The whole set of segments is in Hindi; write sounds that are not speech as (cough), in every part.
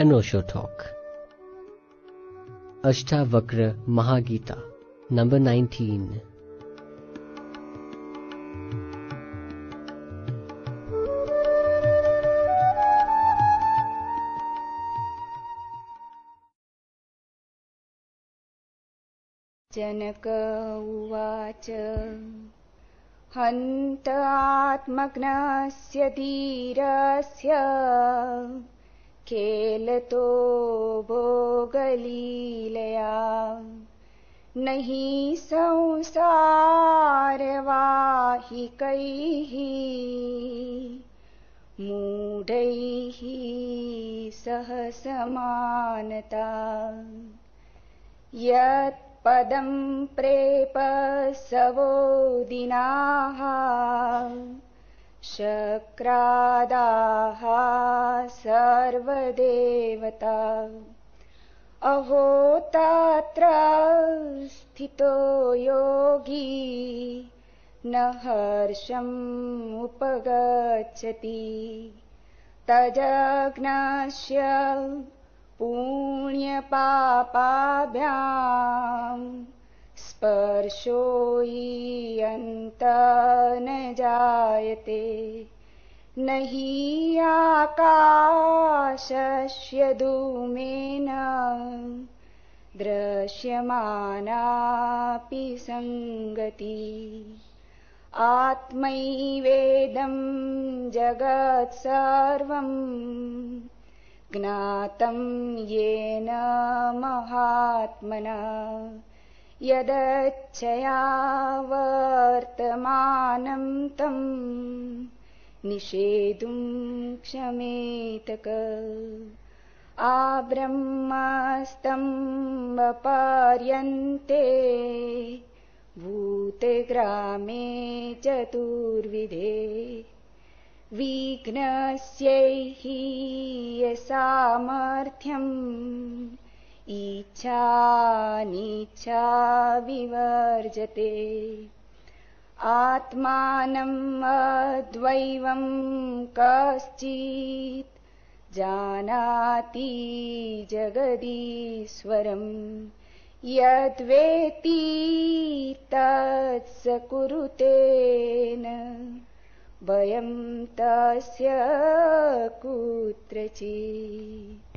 Osho talk. Ashtavakra Mahagita, number 19. जनक उवाच हन्त आत्मग्नस्य धीरस्य खेलतो भोगलीलया। नहि संसारवाहि कैः मूढैः सहसमानता यत्पदम् प्रेपसवो दिनाः शक्रादाः सर्वदेवता। अहो तत्र स्थितो योगी न हर्षम् उपगच्छति। तजग्नस्य पुण्यपापाभ्याम् स्पर्शो यन्त न जायते। न हि आकाशस्य धूमेन दृश्यमानापि सङ्गति। आत्मैवेदं जगत् सर्वम् ज्ञातं येन महात्मना यदच्छया वर्तमानम् तम् निषेतुम् क्षमेतक। आब्रह्मस्तम्बपार्यन्ते भूतग्रामे चतुर्विधे विघ्नस्यैः सामर्थ्यम् इच्छानिच्छा विवर्जते। आत्मानम् अद्वैवम् कश्चित् जानाति जगदीश्वरम् यद्वेति तत्स कुरुतेन। वयं तस्य कुत्रचित्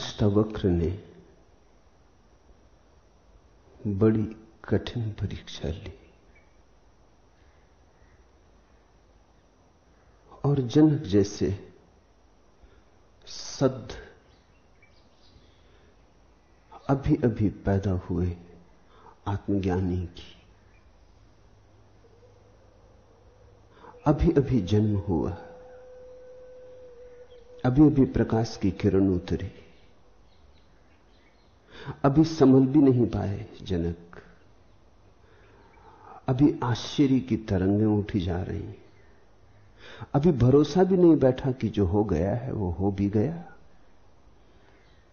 अष्टावक्र ने बड़ी कठिन परीक्षा ली। और जनक जैसे सद अभी अभी पैदा हुए आत्मज्ञानी की। अभी अभी जन्म हुआ। अभी अभी प्रकाश की किरण उतरी। अभी संभल भी नहीं पाए जनक। अभी आश्चर्य की तरंगें उठी जा रही। अभी भरोसा भी नहीं बैठा कि जो हो गया है, वो हो भी गया।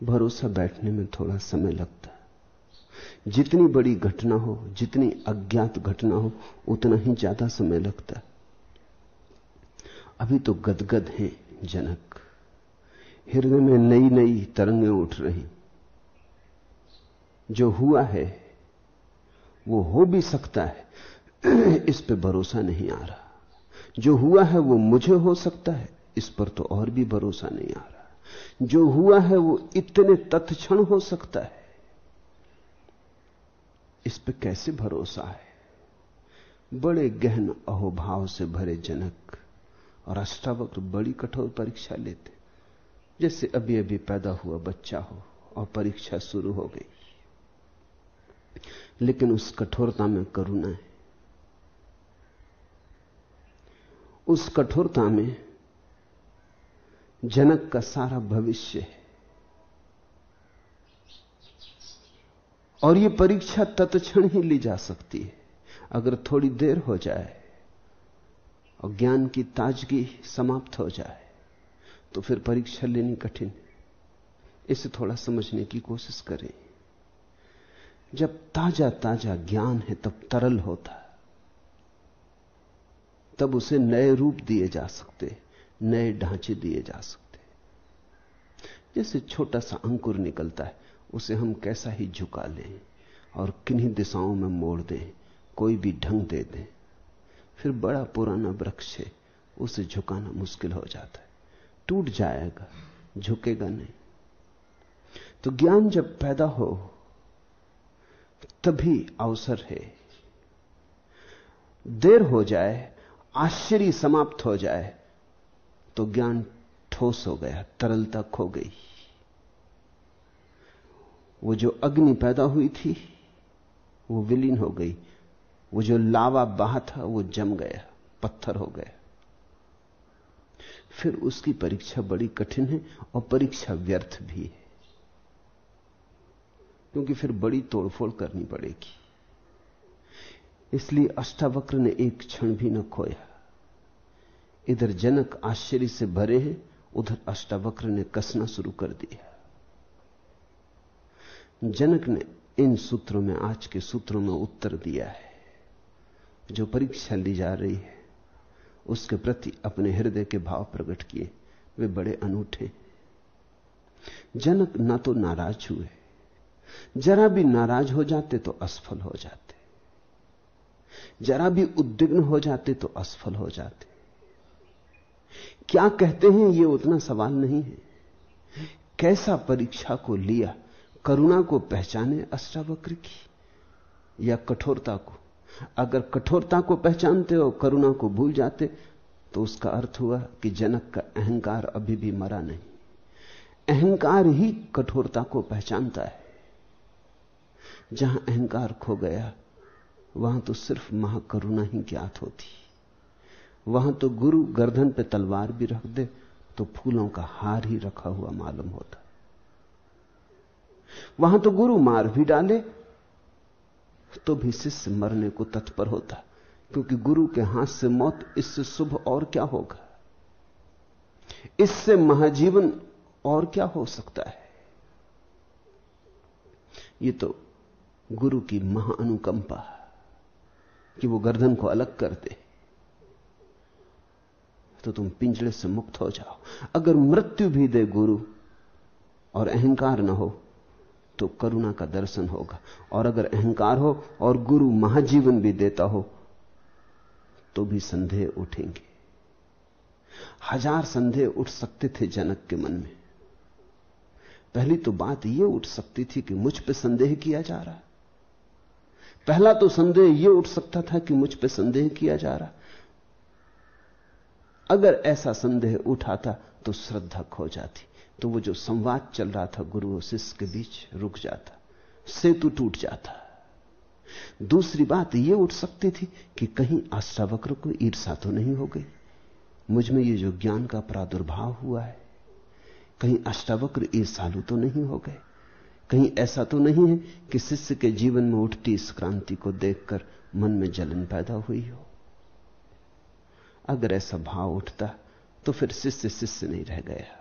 भरोसा बैठने में थोड़ा समय लगता। है जितनी बड़ी घटना हो, जितनी अज्ञात घटना हो, उतना ही ज़्यादा समय लगता। है अभी तो गदगद है जनक। हृदय में नई नई तरंगें उठ रही। जो हुआ है, वो हो भी सकता है। (clears throat) इस पे भरोसा नहीं आ रहा। जो हुआ है, वो मुझे हो सकता है, इस पर तो और भी भरोसा नहीं आ रहा। जो हुआ है, वो इतने तत्क्षण हो सकता है। इस पे कैसे भरोसा है? बड़े गहन अहोभाव से भरे जनक और अष्टावक्र बड़ी कठोर परीक्षा लेते। जैसे अभी अभी पैदा हुआ बच्चा हो और परीक्षा शुरू हो गई। लेकिन उस कठोरता में करुणा है। उस कठोरता में जनक का सारा भविष्य है। और यह परीक्षा तत्क्षण ही ली जा सकती है। अगर थोड़ी देर हो जाए और ज्ञान की ताजगी समाप्त हो जाए तो फिर परीक्षा लेनी कठिन इसे थोड़ा समझने की कोशिश करें। जब ताज़ा ताज़ा ज्ञान है तब तरल होता है। तब उसे नए रूप दिए जा सकते नए ढांचे दिए जा सकते जैसे छोटा सा अंकुर निकलता है, उसे हम कैसा ही झुका लें और किन्हीं दिशाओं में मोड़ दें, कोई भी ढंग दे दें। फिर बड़ा पुराना वृक्ष है, उसे झुकाना मुश्किल हो जाता है। टूट जाएगा, झुकेगा नहीं। तो ज्ञान जब पैदा हो तभी अवसर है। देर हो जाए, आश्चर्य समाप्त हो जाए तो ज्ञान ठोस हो गया, तरलता खो गई। वो जो अग्नि पैदा हुई थी, वो विलीन हो गई। वो जो लावा बहा था, वो जम गया, पत्थर हो गया। फिर उसकी परीक्षा बड़ी कठिन है और परीक्षा व्यर्थ भी है। क्योंकि फिर बड़ी तोड़फोड़ करनी पड़ेगी। इसलिए अष्टावक्र ने एक क्षण भी न खोया। इधर जनक आश्चर्य से भरे हैं, उधर अष्टावक्र ने कसना शुरू कर दिया। जनक ने इन सूत्रों में, आज के सूत्रों में उत्तर दिया है। जो परीक्षा ली जा रही है, उसके प्रति अपने हृदय के भाव प्रकट किए। वे बड़े अनूठे जनक ना तो नाराज़ हुए जरा भी नाराज़ हो जाते तो असफल हो जाते। जरा भी उद्विग्न हो जाते तो असफल हो जाते। क्या कहते हैं यह उतना सवाल नहीं है। कैसा परीक्षा को लिया, करुणा को पहचाने अष्टावक्र की, या कठोरता को? अगर कठोरता को पहचानते हो करुणा को भूल जाते तो उसका अर्थ हुआ कि जनक का अहंकार अभी भी मरा नहीं। अहंकार ही कठोरता को पहचानता है। जहाँ अहंकार खो गया, वहाँ तो सिर्फ़ महाकरुणा ही ज्ञात होती। वहाँ तो गुरु गर्दन पे तलवार भी रख दे तो फूलों का हार ही रखा हुआ मालूम होता। वहाँ तो गुरु मार भी डाले तो भी शिष्य मरने को तत्पर होता, क्योंकि गुरु के हाथ से मौत, इससे शुभ और क्या होगा? इससे महाजीवन और क्या हो सकता है? ये तो गुरु की महाअनुकंपा कि वो गर्दन को अलग कर दे तो तुम पिंजड़े से मुक्त हो जाओ। अगर मृत्यु भी दे गुरु और अहंकार ना हो तो करुणा का दर्शन होगा। और अगर अहंकार हो और गुरु महाजीवन भी देता हो तो भी संदेह उठेंगे। हज़ार संदेह उठ सकते थे जनक के मन में। पहली तो बात यह उठ सकती थी कि मुझ पे संदेह किया जा रहा पहला तो संदेह यह उठ सकता था कि मुझ पे संदेह किया जा रहा। अगर ऐसा संदेह उठाता तो श्रद्धा खो जाती तो वो जो संवाद चल रहा था गुरु और शिष्य के बीच रुक जाता, सेतु टूट जाता। दूसरी बात यह उठ सकती थी कि कहीं अष्टावक्र को ईर्षा तो नहीं हो गई। मुझमें ये जो ज्ञान का प्रादुर्भाव हुआ है, कहीं अष्टावक्र ईर्षालु तो नहीं हो गए। कहीं ऐसा तो नहीं है कि शिष्य के जीवन में उठती इस क्रांति को देखकर मन में जलन पैदा हुई हो। अगर ऐसा भाव उठता तो फिर शिष्य शिष्य नहीं रह गया।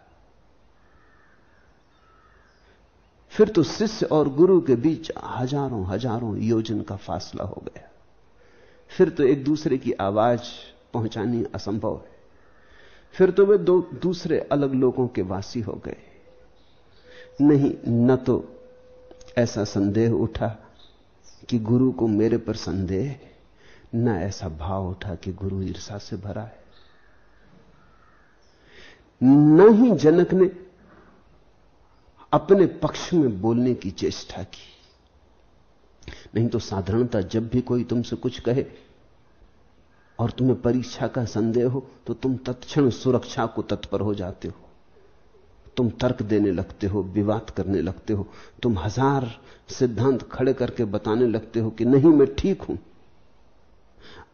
फिर तो शिष्य और गुरु के बीच हज़ारों हज़ारों योजन का फासला हो गया। फिर तो एक दूसरे की आवाज़ पहुंचानी असंभव है। फिर तो वे दो दूसरे अलग लोगों के वासी हो गए। नहीं, न तो ऐसा संदेह उठा कि गुरु को मेरे पर संदेह, न ऐसा भाव उठा कि गुरु ईर्षा से भरा है। न ही जनक ने अपने पक्ष में बोलने की चेष्टा की। नहीं तो साधारणता जब भी कोई तुमसे कुछ कहे और तुम्हें परीक्षा का संदेह हो तो तुम तत्क्षण सुरक्षा को तत्पर हो जाते हो। तुम तर्क देने लगते हो, विवाद करने लगते हो, तुम हज़ार सिद्धांत खड़े करके बताने लगते हो कि नहीं, मैं ठीक हूँ।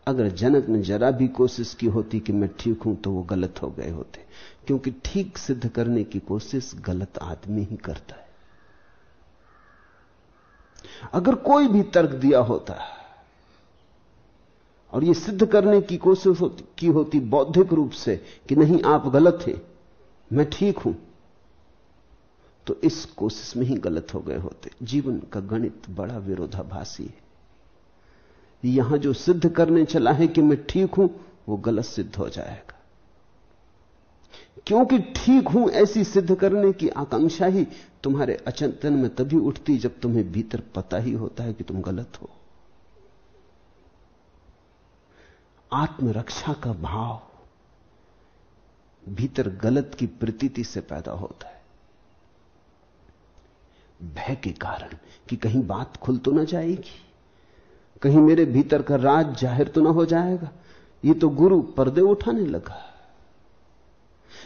अगर जनक ने जरा भी कोशिश की होती कि मैं ठीक हूँ तो वो गलत हो गए होते। क्योंकि ठीक सिद्ध करने की कोशिश गलत आदमी ही करता है। अगर कोई भी तर्क दिया होता, और ये सिद्ध करने की कोशिश की होती बौद्धिक रूप से कि नहीं, आप गलत हैं, मैं ठीक हूँ तो इस कोशिश में ही गलत हो गए होते। जीवन का गणित बड़ा विरोधाभासी है। यहाँ जो सिद्ध करने चला है कि मैं ठीक हूँ, वो गलत सिद्ध हो जाएगा। क्योंकि ठीक हूँ ऐसी सिद्ध करने की आकांक्षा ही तुम्हारे अचंतन में तभी उठती जब तुम्हें भीतर पता ही होता है कि तुम गलत हो। आत्मरक्षा का भाव भीतर गलत की प्रतीति से पैदा होता है। भय के कारण कि कहीं बात खुल तो ना जाएगी। कहीं मेरे भीतर का राज ज़ाहिर तो ना हो जाएगा। ये तो गुरु पर्दे उठाने लगा।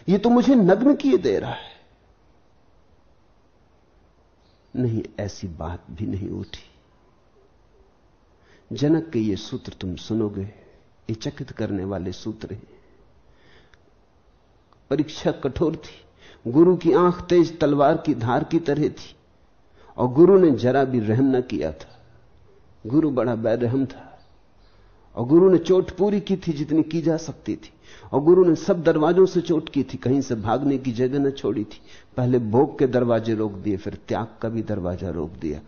ये तो मुझे नग्न किए दे रहा है। नहीं, ऐसी बात भी नहीं उठी। जनक के ये सूत्र तुम सुनोगे, ये चकित करने वाले सूत्र हैं। परीक्षा कठोर थी। गुरु की आँख तेज तलवार की धार की तरह थी। और गुरु ने जरा भी रहम न किया था। गुरु बड़ा बैरहम था। और गुरु ने चोट पूरी की थी जितनी की जा सकती थी। और गुरु ने सब दरवाजों से चोट की थी, कहीं से भागने की जगह न छोड़ी थी। पहले भोग के दरवाजे रोक दिए, फिर त्याग का भी दरवाज़ा रोक दिया।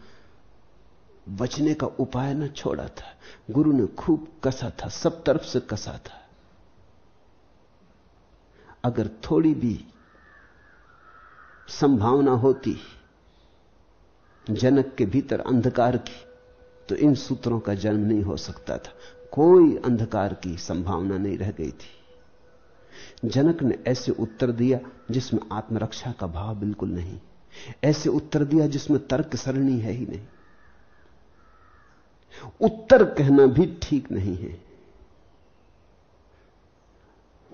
बचने का उपाय न छोड़ा था। गुरु ने खूब कसा था, सब तरफ़ से कसा था। अगर थोड़ी भी संभावना होती जनक के भीतर अंधकार की तो इन सूत्रों का जन्म नहीं हो सकता था। कोई अंधकार की संभावना नहीं रह गई थी। जनक ने ऐसे उत्तर दिया जिसमें आत्मरक्षा का भाव बिल्कुल नहीं। ऐसे उत्तर दिया जिसमें तर्क सरणी है ही नहीं। उत्तर कहना भी ठीक नहीं है।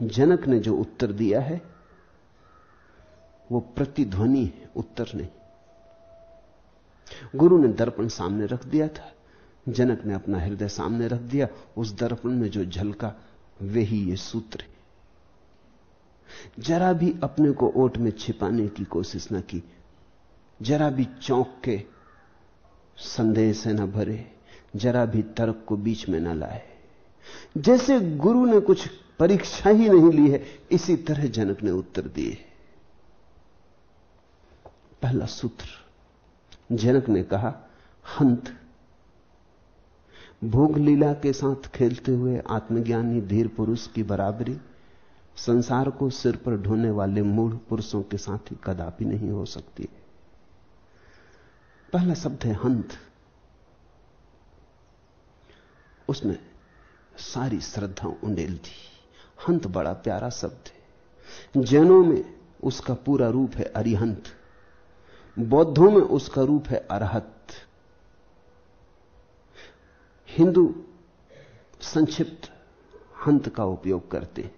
जनक ने जो उत्तर दिया है, वो प्रतिध्वनि है, उत्तर नहीं। गुरु ने दर्पण सामने रख दिया था। जनक ने अपना हृदय सामने रख दिया। उस दर्पण में जो झलका वे ही ये सूत्र जरा भी अपने को ओट में छिपाने की कोशिश न की। जरा भी चौंक के संदेह से न भरे। जरा भी तर्क को बीच में न लाए। जैसे गुरु ने कुछ परीक्षा ही नहीं ली है, इसी तरह जनक ने उत्तर दिए। पहला सूत्र। जनक ने कहा, हंत भोग लीला के साथ खेलते हुए आत्मज्ञानी धीर पुरुष की बराबरी संसार को सिर पर ढोने वाले मूढ़ पुरुषों के साथ ही कदापि नहीं हो सकती पहला शब्द है हंत। उसमें सारी श्रद्धा उंडेल थी हंत बड़ा प्यारा शब्द है। जैनों में उसका पूरा रूप है अरिहंत। बौद्धों में उसका रूप है अरहत। हिंदू संक्षिप्त हंत का उपयोग करते हैं।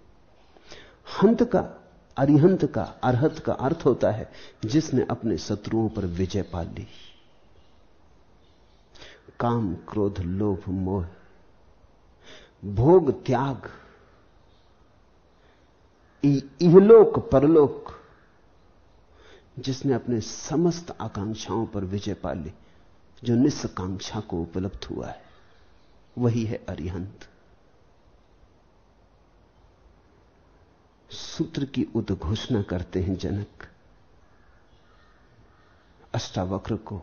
हंत का, अरिहंत का, अरहत का अर्थ होता है जिसने अपने शत्रुओं पर विजय पा ली। काम, क्रोध, लोभ, मोह, भोग, त्याग इहलोक, परलोक जिसने अपने समस्त आकांक्षाओं पर विजय पा ली, जो निस्कांक्षा को उपलब्ध हुआ है, वही है अरिहंत। सूत्र की उद्घोषणा करते हैं जनक। अष्टावक्र को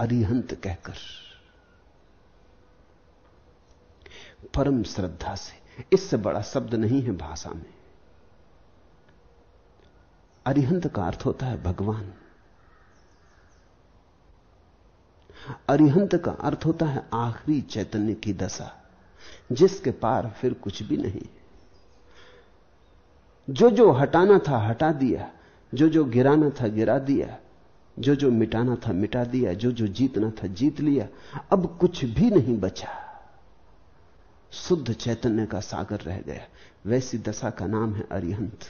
अरिहंत कहकर। परम श्रद्धा से, इससे बड़ा शब्द नहीं है भाषा में। अरिहंत का अर्थ होता है भगवान। अरिहंत का अर्थ होता है आखिरी चैतन्य की दशा, जिसके पार फिर कुछ भी नहीं। जो जो हटाना था हटा दिया जो जो गिराना था गिरा दिया जो जो मिटाना था मिटा दिया जो जो जीतना था जीत लिया, अब कुछ भी नहीं बचा। शुद्ध चैतन्य का सागर रह गया, वैसी दशा का नाम है अरिहंत।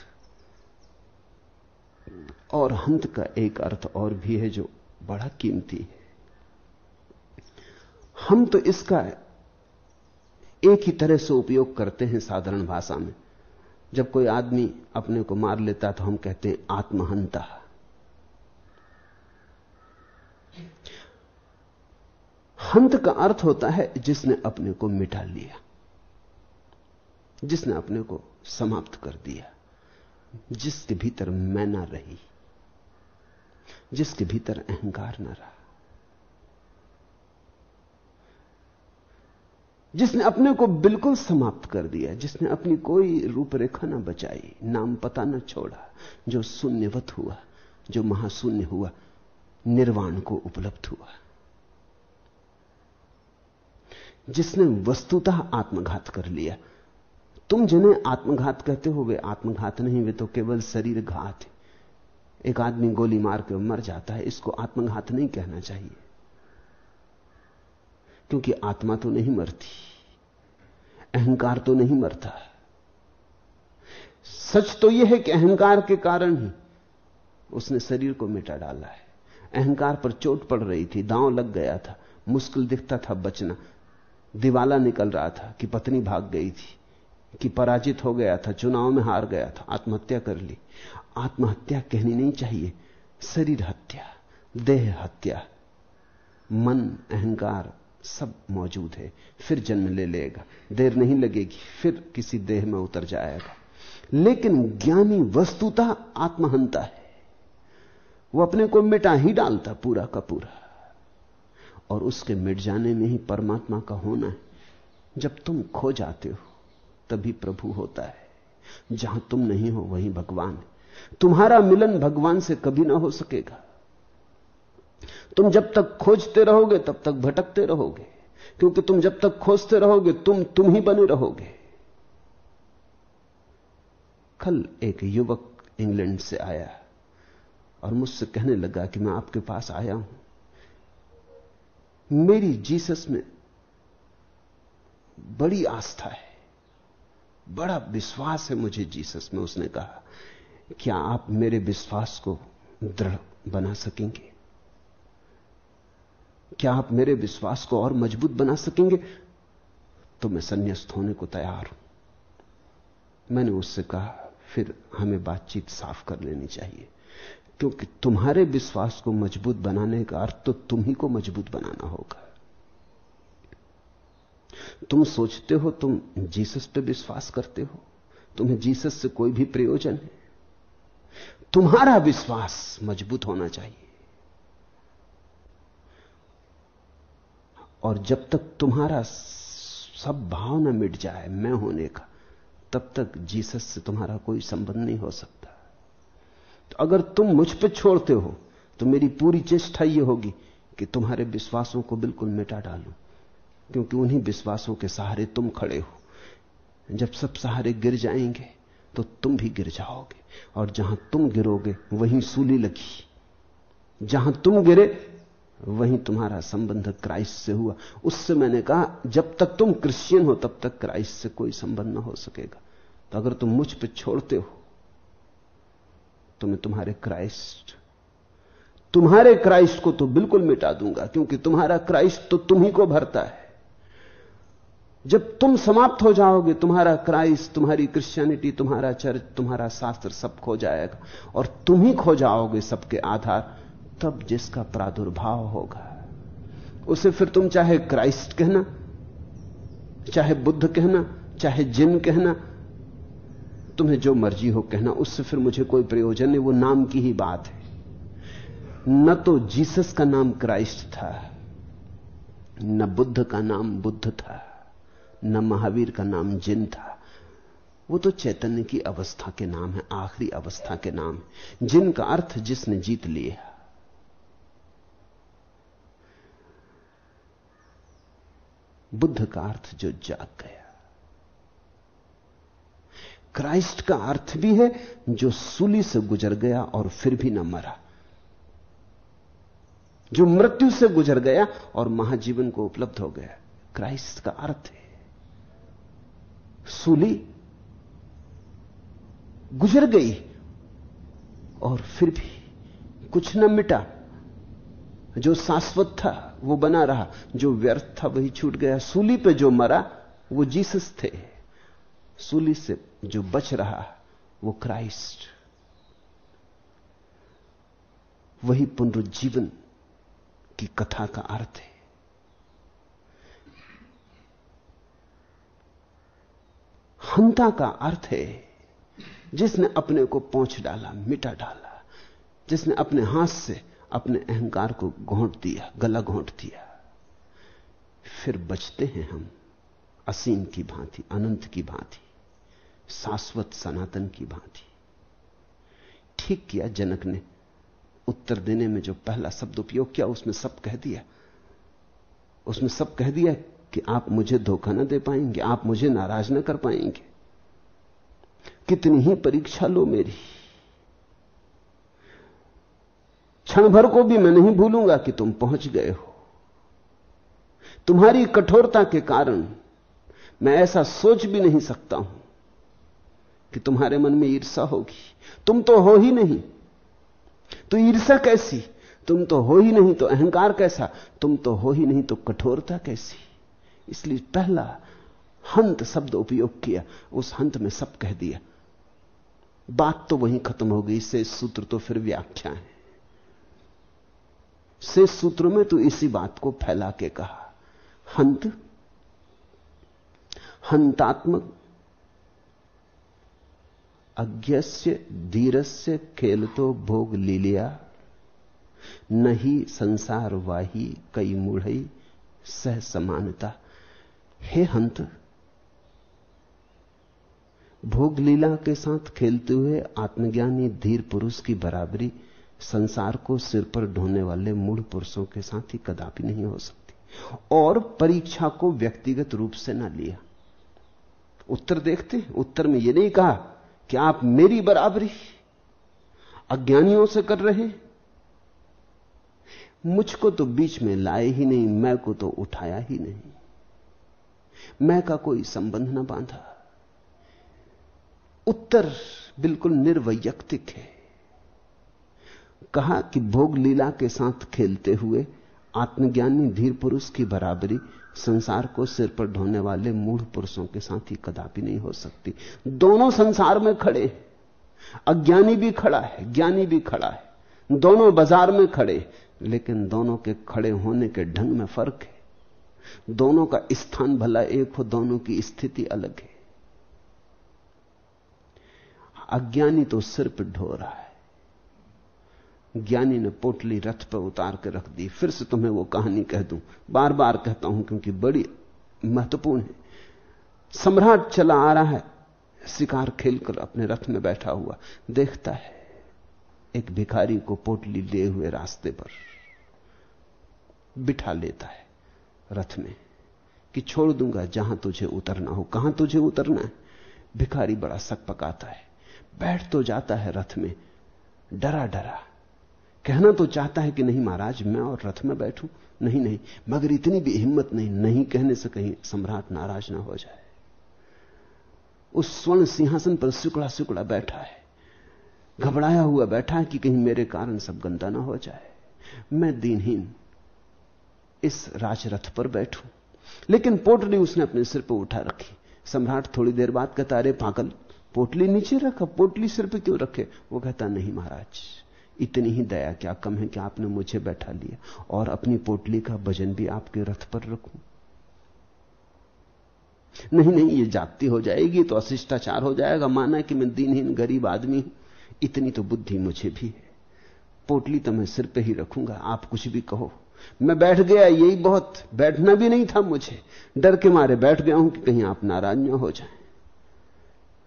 और हंत का एक अर्थ और भी है जो बड़ा कीमती है। हम तो इसका एक ही तरह से उपयोग करते हैं साधारण भाषा में। जब कोई आदमी अपने को मार लेता तो हम कहते हैं आत्महंता। हंत का अर्थ होता है जिसने अपने को मिटा लिया, जिसने अपने को समाप्त कर दिया। जिसके भीतर मैं ना रही, जिसके भीतर अहंकार ना रहा, जिसने अपने को बिल्कुल समाप्त कर दिया, जिसने अपनी कोई रूपरेखा ना बचाई, नाम पता ना छोड़ा, जो शून्यवत हुआ, जो महाशून्य हुआ, निर्वाण को उपलब्ध हुआ। जिसने वस्तुतः आत्मघात कर लिया तुम जिन्हें आत्मघात कहते हो, वे आत्मघात नहीं, वे तो केवल शरीर घात है। एक आदमी गोली मार के मर जाता है, इसको आत्मघात नहीं कहना चाहिए। क्योंकि आत्मा तो नहीं मरती, अहंकार तो नहीं मरता। सच तो यह है कि अहंकार के कारण ही उसने शरीर को मिटा डाला है। अहंकार पर चोट पड़ रही थी, दांव लग गया था, मुश्किल दिखता था बचना। दिवाला निकल रहा था कि पत्नी भाग गई थी। कि पराजित हो गया था, चुनाव में हार गया था, आत्महत्या कर ली। आत्महत्या कहनी नहीं चाहिए। शरीर हत्या, देह हत्या, मन, अहंकार सब मौजूद है। फिर जन्म ले लेगा। देर नहीं लगेगी, फिर किसी देह में उतर जाएगा। लेकिन ज्ञानी वस्तुतः आत्महंता है। वो अपने को मिटा ही डालता पूरा का पूरा। और उसके मिट जाने में ही परमात्मा का होना है। जब तुम खो जाते हो तभी प्रभु होता है। जहाँ तुम नहीं हो, वहीं भगवान है। तुम्हारा मिलन भगवान से कभी ना हो सकेगा। तुम जब तक खोजते रहोगे, तब तक भटकते रहोगे। क्योंकि तुम जब तक खोजते रहोगे, तुम तुम ही बने रहोगे। कल एक युवक इंग्लैंड से आया और मुझसे कहने लगा कि मैं आपके पास आया हूँ। मेरी जीसस में बड़ी आस्था है। बड़ा विश्वास है मुझे जीसस में, उसने कहा, क्या आप मेरे विश्वास को दृढ़ बना सकेंगे? क्या आप मेरे विश्वास को और मज़बूत बना सकेंगे? तो मैं संन्यास्त होने को तैयार हूँ। मैंने उससे कहा, फिर हमें बातचीत साफ़ कर लेनी चाहिए, क्योंकि तुम्हारे विश्वास को मज़बूत बनाने का अर्थ तो तुम ही को मज़बूत बनाना होगा। तुम सोचते हो तुम जीसस पे विश्वास करते हो? तुम्हें जीसस से कोई भी प्रयोजन है? तुम्हारा विश्वास मज़बूत होना चाहिए। और जब तक तुम्हारा सब भाव न मिट जाए, मैं होने का तब तक जीसस से तुम्हारा कोई संबंध नहीं हो सकता। तो अगर तुम मुझ पर छोड़ते हो तो मेरी पूरी चेष्टा यह होगी कि तुम्हारे विश्वासों को बिल्कुल मिटा डालूं। क्योंकि उन्हीं विश्वासों के सहारे तुम खड़े हो। जब सब सहारे गिर जाएँगे तो तुम भी गिर जाओगे। और जहाँ तुम गिरोगे, वहीं सूली लगी। जहाँ तुम गिरे, वहीं तुम्हारा संबंध क्राइस्ट से हुआ। उससे मैंने कहा, जब तक तुम क्रिश्चियन हो, तब तक क्राइस्ट से कोई संबंध ना हो सकेगा। तो अगर तुम मुझ पर छोड़ते हो तो मैं तुम्हारे क्राइस्ट तुम्हारे क्राइस्ट को तो बिल्कुल मिटा दूँगा, क्योंकि तुम्हारा क्राइस्ट तो तुम ही को भरता है। जब तुम समाप्त हो जाओगे, तुम्हारा क्राइस्ट, तुम्हारी क्रिश्चियनिटी तुम्हारा चर्च तुम्हारा शास्त्र सब खो जाएगा और तुम ही खो जाओगे सबके आधार, तब जिसका प्रादुर्भाव होगा, उसे फिर तुम चाहे क्राइस्ट कहना, चाहे बुद्ध कहना, चाहे जिन कहना, तुम्हें जो मर्ज़ी हो कहना, उससे फिर मुझे कोई प्रयोजन नहीं, वो नाम की ही बात है। न तो जीसस का नाम क्राइस्ट था, न बुद्ध का नाम बुद्ध था। न महावीर का नाम जिन था। वो तो चैतन्य की अवस्था के नाम है, आखिरी अवस्था के नाम है। जिन का अर्थ जिसने जीत लिया। बुद्ध का अर्थ जो जाग गया। क्राइस्ट का अर्थ भी है, जो सूली से गुजर गया और फिर भी न मरा। जो मृत्यु से गुजर गया और महाजीवन को उपलब्ध हो गया। क्राइस्ट का अर्थ है। सूली गुजर गई और फिर भी कुछ न मिटा। जो शाश्वत था, वो बना रहा। जो व्यर्थ था, वही छूट गया। सूली पे जो मरा, वो जीसस थे। सूली से जो बच रहा, वो क्राइस्ट। वही पुनरुज्जीवन की कथा का अर्थ है। हंता का अर्थ है, जिसने अपने को पहुँच डाला, मिटा डाला, जिसने अपने हाथ से अपने अहंकार को घोंट दिया, गला घोंट दिया। फिर बचते हैं हम, असीम की भांति, अनंत की भांति, शाश्वत सनातन की भांति। ठीक किया जनक ने, उत्तर देने में जो पहला शब्द उपयोग किया, उसमें सब कह दिया। उसमें सब कह दिया कि आप मुझे धोखा ना दे पाएँगे, आप मुझे नाराज़ ना कर पाएँगे। कितनी ही परीक्षा लो मेरी। क्षण भर को भी मैं नहीं भूलूँगा कि तुम पहुँच गए हो। तुम्हारी कठोरता के कारण मैं ऐसा सोच भी नहीं सकता हूँ कि तुम्हारे मन में ईर्षा होगी। तुम तो हो ही नहीं। तो ईर्षा कैसी? तुम तो हो ही नहीं तो अहंकार कैसा? तुम तो हो ही नहीं तो कठोरता कैसी? इसलिए पहला हंत शब्द उपयोग किया, उस हंत में सब कह दिया। बात तो वहीं खत्म हो गई से सूत्र तो फिर व्याख्या है। से सूत्र में तो इसी बात को फैला के कहा, हंत, हंतात्मक, अज्ञस्य, धीरस्य खेल तो भोग, लीलिया, नहीं, संसार वाही, कई मूढ़ई, सह समानता। हे हंत भोग लीला के साथ खेलते हुए आत्मज्ञानी धीर पुरुष की बराबरी संसार को सिर पर ढोने वाले मूल पुरुषों के साथ ही कदापि नहीं हो सकती। और परीक्षा को व्यक्तिगत रूप से ना लिया। उत्तर देखते उत्तर में यह नहीं कहा कि आप मेरी बराबरी अज्ञानियों से कर रहे मुझको तो बीच में लाए ही नहीं, मैं को तो उठाया ही नहीं। मैं का कोई संबंध ना बांधा। उत्तर बिल्कुल निर्वैयक्तिक है। कहा कि भोग लीला के साथ खेलते हुए आत्मज्ञानी धीर पुरुष की बराबरी संसार को सिर पर ढोने वाले मूढ़ पुरुषों के साथ ही कदापि नहीं हो सकती। दोनों संसार में खड़े अज्ञानी भी खड़ा है, ज्ञानी भी खड़ा है। दोनों बाज़ार में खड़े लेकिन दोनों के खड़े होने के ढंग में फ़र्क है। दोनों का स्थान भला एक हो, दोनों की स्थिति अलग है। अज्ञानी तो सिर पर ढो रहा है। ज्ञानी ने पोटली रथ पर उतार के रख दी। फिर से तुम्हें वो कहानी कह दूँ। बार बार कहता हूँ, क्योंकि बड़ी महत्वपूर्ण है। सम्राट चला आ रहा है। शिकार खेलकर अपने रथ में बैठा हुआ देखता है एक भिखारी को पोटली ले हुए रास्ते पर बिठा लेता है। रथ में कि छोड़ दूँगा जहाँ तुझे उतरना हो। कहाँ तुझे उतरना है? भिखारी बड़ा सक पकाता है। बैठ तो जाता है रथ में। डरा डरा। कहना तो चाहता है कि नहीं महाराज, मैं और रथ में बैठूं? नहीं नहीं। मगर इतनी भी हिम्मत नहीं नहीं कहने से कहीं सम्राट नाराज़ ना हो जाए। उस स्वर्ण सिंहासन पर सुकड़ा सुकड़ा बैठा है। घबराया हुआ बैठा है कि कहीं मेरे कारण सब गंदा ना हो जाए। मैं दीनहीन इस राजरथ पर बैठूं। लेकिन पोटली उसने अपने सिर पर उठा रखी। सम्राट थोड़ी देर बाद कहता, अरे पागल, पोटली नीचे रखा पोटली सिर पर क्यों रखे? वो कहता, नहीं महाराज, इतनी ही दया क्या कम है कि आपने मुझे बैठा लिया, और अपनी पोटली का वज़न भी आपके रथ पर रखूँ? नहीं नहीं, ये जाति हो जाएगी तो अशिष्टाचार हो जाएगा। माना कि मैं दिनहीन गरीब आदमी हूँ, इतनी तो बुद्धि मुझे भी है। पोटली तो मैं सिर पे ही रखूँगा, आप कुछ भी कहो। मैं बैठ गया, यही बहुत। बैठना भी नहीं था मुझे। डर के मारे बैठ गया हूँ कि कहीं आप नाराज़ न हो जाए।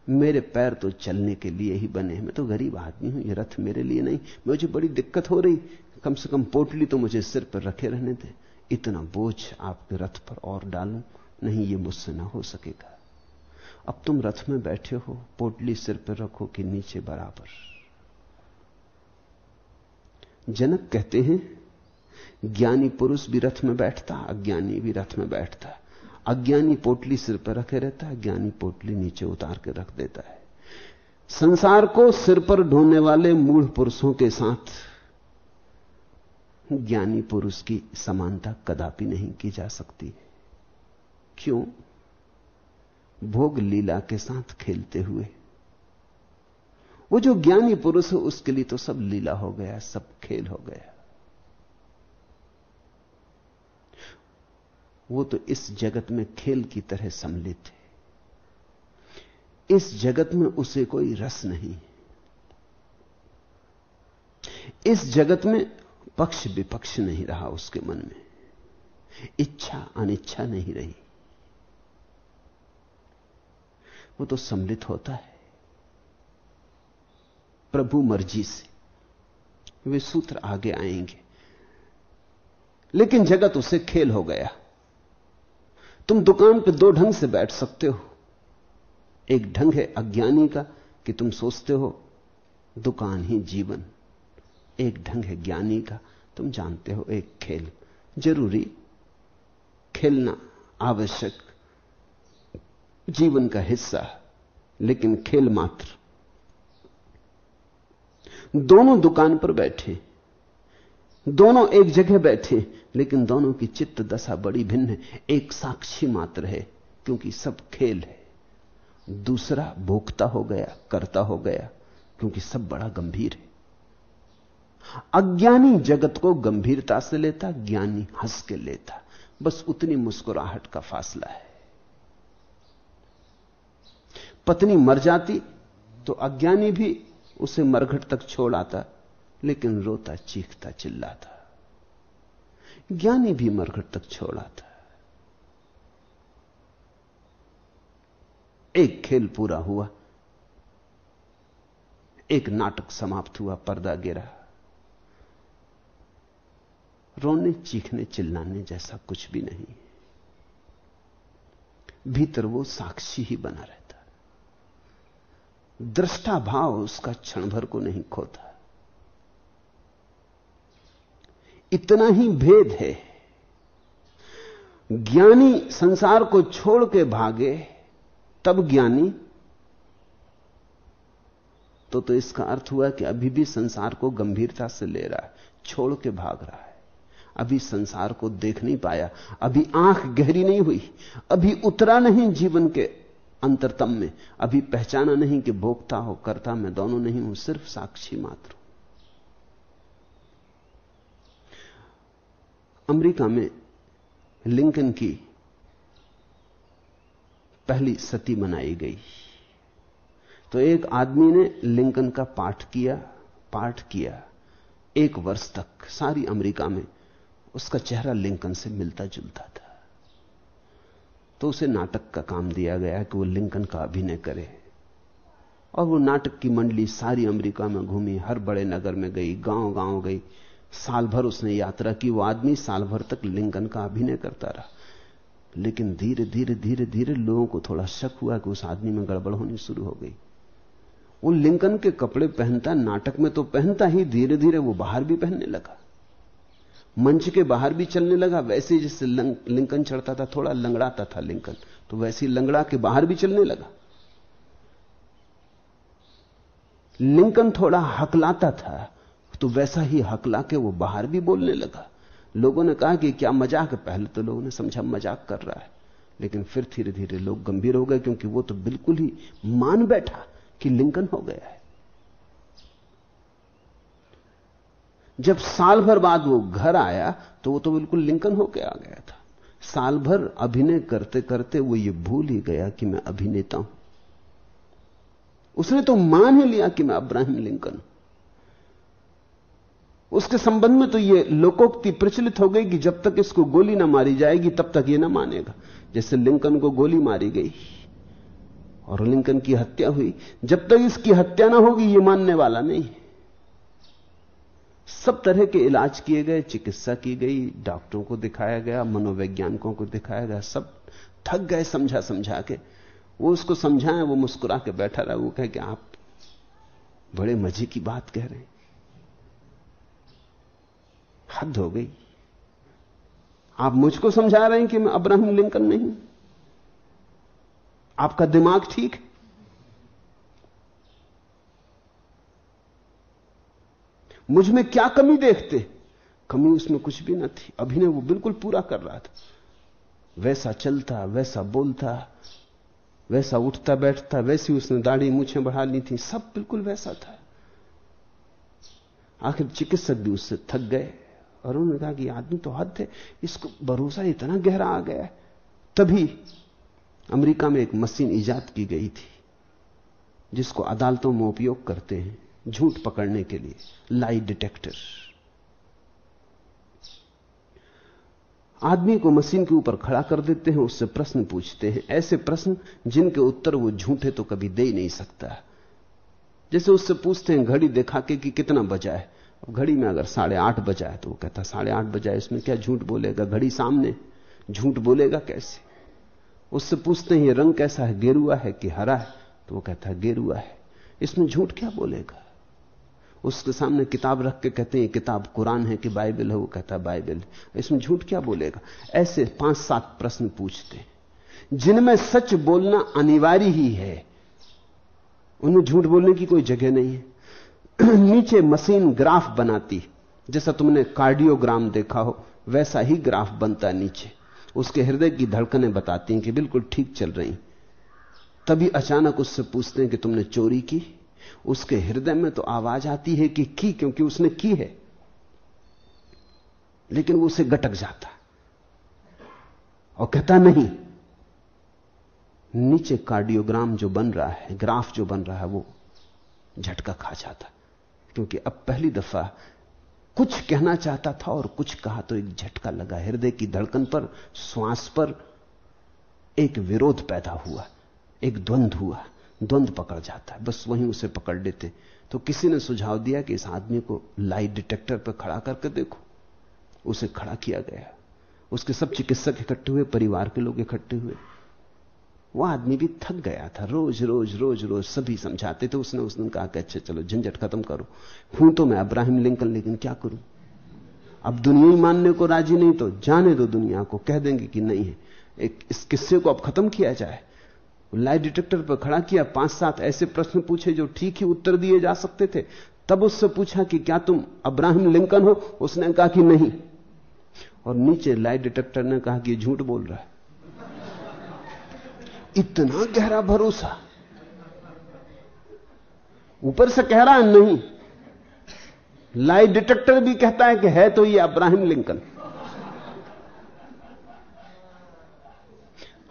मेरे पैर तो चलने के लिए ही बने मैं तो गरीब आदमी हूँ, ये रथ मेरे लिए नहीं। मुझे बड़ी दिक्कत हो रही। कम से कम पोटली तो मुझे सिर पर रखे रहने दे। इतना बोझ आपके रथ पर और डालूं, नहीं ये मुझसे ना हो सकेगा। अब तुम रथ में बैठे हो, पोटली सिर पर रखो कि नीचे बराबर। जनक कहते हैं ज्ञानी पुरुष भी रथ में बैठता, अज्ञानी भी रथ में बैठता अज्ञानी पोटली सिर पर रखे रहता है, ज्ञानी पोटली नीचे उतार के रख देता है। संसार को सिर पर ढोने वाले मूढ़ पुरुषों के साथ ज्ञानी पुरुष की समानता कदापि नहीं की जा सकती। क्यों? भोग लीला के साथ खेलते हुए। वो जो ज्ञानी पुरुष है, उसके लिए तो सब लीला हो गया, सब खेल हो गया। वो तो इस जगत में खेल की तरह सम्मिलित है। इस जगत में उसे कोई रस नहीं इस जगत में पक्ष विपक्ष नहीं रहा उसके मन में। इच्छा अनिच्छा नहीं रही। वो तो सम्मिलित होता है। प्रभु मर्ज़ी से। वे सूत्र आगे आएँगे। लेकिन जगत उसे खेल हो गया। तुम दुकान पे दो ढंग से बैठ सकते हो। एक ढंग है अज्ञानी का कि तुम सोचते हो, दुकान ही जीवन। एक ढंग है ज्ञानी का, तुम जानते हो एक खेल। ज़रूरी खेलना आवश्यक। जीवन का हिस्सा, लेकिन खेल मात्र। दोनों दुकान पर बैठे दोनों एक जगह बैठे, लेकिन दोनों की चित्त दशा बड़ी भिन्न है। एक साक्षी मात्र है, क्योंकि सब खेल है। दूसरा भोगता हो गया, करता हो गया, क्योंकि सब बड़ा गंभीर है। अज्ञानी जगत को गंभीरता से लेता, ज्ञानी हंस के लेता। बस उतनी मुस्कुराहट का फासला है। पत्नी मर जाती तो अज्ञानी भी उसे मरघट तक छोड़ आता। लेकिन रोता, चीखता, चिल्लाता। ज्ञानी भी मरघट तक छोड़ा था एक खेल पूरा हुआ। एक नाटक समाप्त हुआ, पर्दा गिरा। रोने, चीखने, चिल्लाने जैसा कुछ भी नहीं। भीतर वो साक्षी ही बना रहता। दृष्टा भाव उसका क्षण भर को नहीं खोता। इतना ही भेद है। ज्ञानी संसार को छोड़ के भागे, तब ज्ञानी तो तो इसका अर्थ हुआ कि अभी भी संसार को गंभीरता से ले रहा है, छोड़ के भाग रहा है। अभी संसार को देख नहीं पाया, अभी आँख गहरी नहीं हुई, अभी उतरा नहीं जीवन के अंतरतम में, अभी पहचाना नहीं कि भोक्ता हो, करता, मैं दोनों नहीं हूँ, सिर्फ़ साक्षी मात्र अमेरिका में लिंकन की पहली सती मनाई गई। तो एक आदमी ने लिंकन का पाठ किया पाठ किया एक वर्ष तक। सारी अमेरिका में उसका चेहरा लिंकन से मिलता जुलता था। तो उसे नाटक का काम दिया गया कि वो लिंकन का अभिनय करे। और वो नाटक की मंडली सारी अमेरिका में घूमी, हर बड़े नगर में गई गाँव गाँव गई। साल भर उसने यात्रा की, वो आदमी साल भर तक लिंकन का अभिनय करता रहा। लेकिन धीरे धीरे धीरे धीरे लोगों को थोड़ा शक हुआ कि उस आदमी में गड़बड़ होनी शुरू हो गई। वो लिंकन के कपड़े पहनता, नाटक में तो पहनता ही, धीरे धीरे वो बाहर भी पहनने लगा। मंच के बाहर भी चलने लगा, वैसे जिससे लिंकन चढ़ता था, थोड़ा लंगड़ाता था लिंकन तो वैसे ही लंगड़ा के बाहर भी चलने लगा। लिंकन थोड़ा हकलाता था तो वैसा ही हकला के वो बाहर भी बोलने लगा। लोगों ने कहा कि क्या मज़ाक है? पहले तो लोगों ने समझा मज़ाक कर रहा है। लेकिन फिर धीरे धीरे लोग गंभीर हो गए क्योंकि वो तो बिल्कुल ही मान बैठा कि लिंकन हो गया है। जब साल भर बाद वो घर आया तो वो तो बिल्कुल लिंकन होकर आ गया था। साल भर अभिनय करते करते वो ये भूल ही गया कि मैं अभिनेता हूँ। उसने तो मान ही लिया कि मैं अब्राहिम लिंकन उसके संबंध में तो ये लोकोक्ति प्रचलित हो गई कि जब तक इसको गोली ना मारी जाएगी, तब तक ये ना मानेगा। जैसे लिंकन को गोली मारी गई और लिंकन की हत्या हुई। जब तक इसकी हत्या ना होगी, ये मानने वाला नहीं सब तरह के इलाज किए गए, चिकित्सा की गई, डॉक्टरों को दिखाया गया, मनोवैज्ञानिकों को दिखाया गया, सब थक गए समझा समझा के। वो उसको समझाए, वो मुस्कुरा के बैठा रहा, वो कहे कि आप बड़े मज़े की बात कह रहे हैं। हद हो गई। आप मुझको समझा रहे हैं कि मैं अब्राहम लिंकन नहीं आपका दिमाग ठीक मुझमें क्या कमी देखते? कमी उसमें कुछ भी ना थी। अभिनय वो बिल्कुल पूरा कर रहा था। वैसा चलता, वैसा बोलता, वैसा उठता बैठता, वैसी उसने दाढ़ी मुछें बढ़ा ली थी, सब बिल्कुल वैसा था। आखिर चिकित्सक भी उससे थक गए। और उन्होंने कहा कि आदमी तो हद है, इसको भरोसा इतना गहरा आ गया तभी अमेरिका में एक मशीन ईजाद की गई थी, जिसको अदालतों में उपयोग करते हैं, झूठ पकड़ने के लिए लाई डिटेक्टर आदमी को मशीन के ऊपर खड़ा कर देते हैं, उससे प्रश्न पूछते हैं। ऐसे प्रश्न, जिनके उत्तर वो झूठे तो कभी दे ही नहीं सकता। जैसे उससे पूछते हैं, घड़ी देखा के कि कितना बजा है। घड़ी में अगर साढ़े आठ बजा है तो वो कहता, साढ़े आठ बजा है, इसमें क्या झूठ बोलेगा? घड़ी सामने। झूठ बोलेगा कैसे? उससे पूछते हैं रंग कैसा है? गेरुआ है कि हरा है? तो वो कहता है गेरुआ है। इसमें झूठ क्या बोलेगा? उसके सामने किताब रख के कहते हैं किताब कुरान है कि बाइबल है? वो कहता है। बाइबल इसमें झूठ क्या बोलेगा? ऐसे पाँच सात प्रश्न पूछते जिनमें सच बोलना अनिवार्य ही है उनमें झूठ बोलने की कोई जगह नहीं है। (clears throat) नीचे मशीन ग्राफ बनाती जैसा तुमने कार्डियोग्राम देखा हो, वैसा ही ग्राफ बनता नीचे। उसके हृदय की धड़कनें बताती हैं कि बिल्कुल ठीक चल रही तभी अचानक उससे पूछते हैं कि तुमने चोरी की? उसके हृदय में तो आवाज़ आती है कि की, क्योंकि उसने की है। लेकिन वो उसे गटक जाता और कहता नहीं। नीचे कार्डियोग्राम जो बन रहा है, ग्राफ जो बन रहा है, वो झटका खा जाता क्योंकि अब पहली दफ़ा कुछ कहना चाहता था और कुछ कहा तो एक झटका लगा। हृदय की धड़कन पर, श्वास पर एक विरोध पैदा हुआ, एक द्वंद हुआ, द्वंद पकड़ जाता है। बस वहीं उसे पकड़ लेते। तो किसी ने सुझाव दिया कि इस आदमी को लाइट डिटेक्टर पर खड़ा करके देखो। उसे खड़ा किया गया। उसके सब चिकित्सक इकट्ठे हुए, परिवार के लोग इकट्ठे हुए। वो आदमी भी थक गया था। रोज रोज रोज रोज सभी समझाते थे उसने उसने कहा कि अच्छा चलो झंझट खत्म करो। हूँ तो मैं अब्राहिम लिंकन, लेकिन क्या करूँ? अब दुनिया ही मानने को राज़ी नहीं तो जाने दो दुनिया को, कह देंगे कि नहीं है। एक, इस किस्से को अब खत्म किया जाए। लाई डिटेक्टर पर खड़ा किया, पाँच, सात ऐसे प्रश्न पूछे जो ठीक ही उत्तर दिए जा सकते थे। तब उससे पूछा कि क्या तुम अब्राहिम लिंकन हो? उसने कहा कि नहीं। और नीचे लाई डिटेक्टर ने कहा कि झूठ बोल रहा है। इतना गहरा भरोसा। ऊपर से कह रहा है, नहीं। लाई डिटेक्टर भी कहता है कि है तो ये अब्राहिम लिंकन।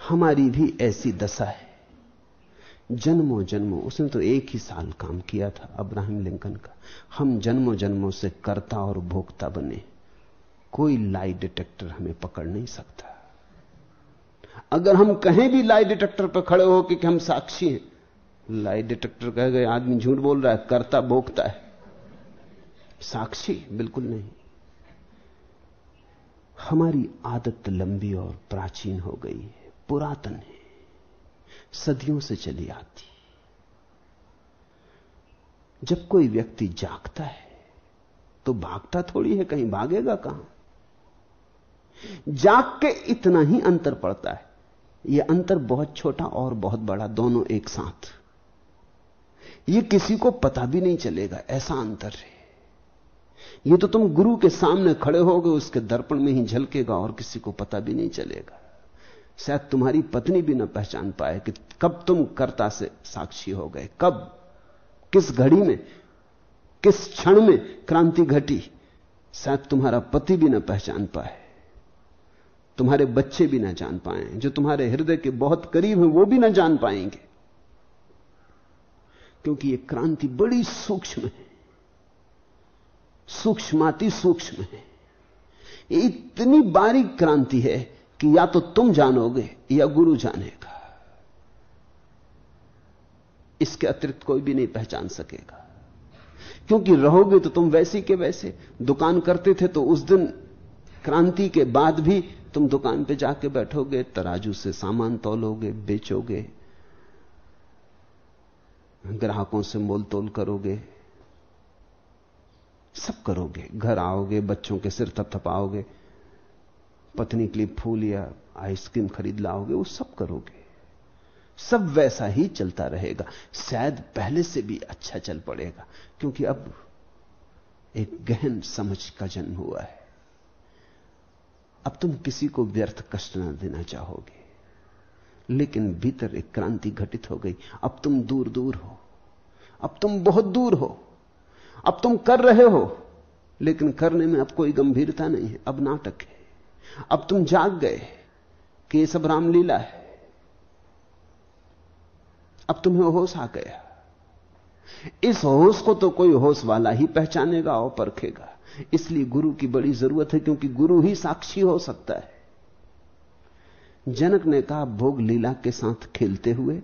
हमारी भी ऐसी दशा है। जन्मों जन्मों उसने तो एक ही साल काम किया था, अब्राहिम लिंकन का। हम जन्मों जन्मों से कर्ता और भोक्ता बने। कोई लाई डिटेक्टर हमें पकड़ नहीं सकता। अगर हम कहें भी लाई डिटेक्टर पर खड़े हो कि हम साक्षी हैं लाई डिटेक्टर कह गए, आदमी झूठ बोल रहा है, करता भोगता है। साक्षी बिल्कुल नहीं। हमारी आदत लंबी और प्राचीन हो गई है, पुरातन है, सदियों से चली आती। जब कोई व्यक्ति जागता है तो भागता थोड़ी है, कहीं भागेगा कहाँ? जाग के इतना ही अंतर पड़ता है। यह अंतर बहुत छोटा और बहुत बड़ा, दोनों एक साथ। यह किसी को पता भी नहीं चलेगा, ऐसा अंतर है। यह तो तुम गुरु के सामने खड़े होगे उसके दर्पण में ही झलकेगा और किसी को पता भी नहीं चलेगा। शायद तुम्हारी पत्नी भी न पहचान पाए कि कब तुम कर्ता से साक्षी हो गए, कब, किस घड़ी में, किस क्षण में क्रांति घटी। शायद तुम्हारा पति भी न पहचान पाए। तुम्हारे बच्चे भी ना जान पाए, जो तुम्हारे हृदय के बहुत करीब हैं, वो भी ना जान पाएँगे। क्योंकि ये क्रांति बड़ी सूक्ष्म है। सूक्ष्माति सूक्ष्म है। इतनी बारीक क्रांति है कि या तो तुम जानोगे, या गुरु जानेगा। इसके अतिरिक्त कोई भी नहीं पहचान सकेगा। क्योंकि रहोगे तो तुम वैसे के वैसे। दुकान करते थे तो उस दिन क्रांति के बाद भी तुम दुकान पे जाके बैठोगे, तराजू से सामान तोलोगे, बेचोगे, ग्राहकों से मोल तोल करोगे, सब करोगे। घर आओगे, बच्चों के सिर थपथपाओगे पत्नी के लिए फूल या आइसक्रीम खरीद लाओगे, वो सब करोगे। सब वैसा ही चलता रहेगा। शायद पहले से भी अच्छा चल पड़ेगा, क्योंकि अब एक गहन समझ का जन्म हुआ है। अब तुम किसी को व्यर्थ कष्ट ना देना चाहोगे। लेकिन भीतर एक क्रांति घटित हो गई। अब तुम दूर दूर हो। अब तुम बहुत दूर हो। अब तुम कर रहे हो। लेकिन करने में अब कोई गंभीरता नहीं है। अब नाटक है। अब तुम जाग गए। कि ये सब रामलीला है। अब तुम्हें होश आ गया। इस होश को तो कोई होश वाला ही पहचानेगा और परखेगा। इसलिए गुरु की बड़ी ज़रूरत है क्योंकि गुरु ही साक्षी हो सकता है। जनक ने कहा, भोग लीला के साथ खेलते हुए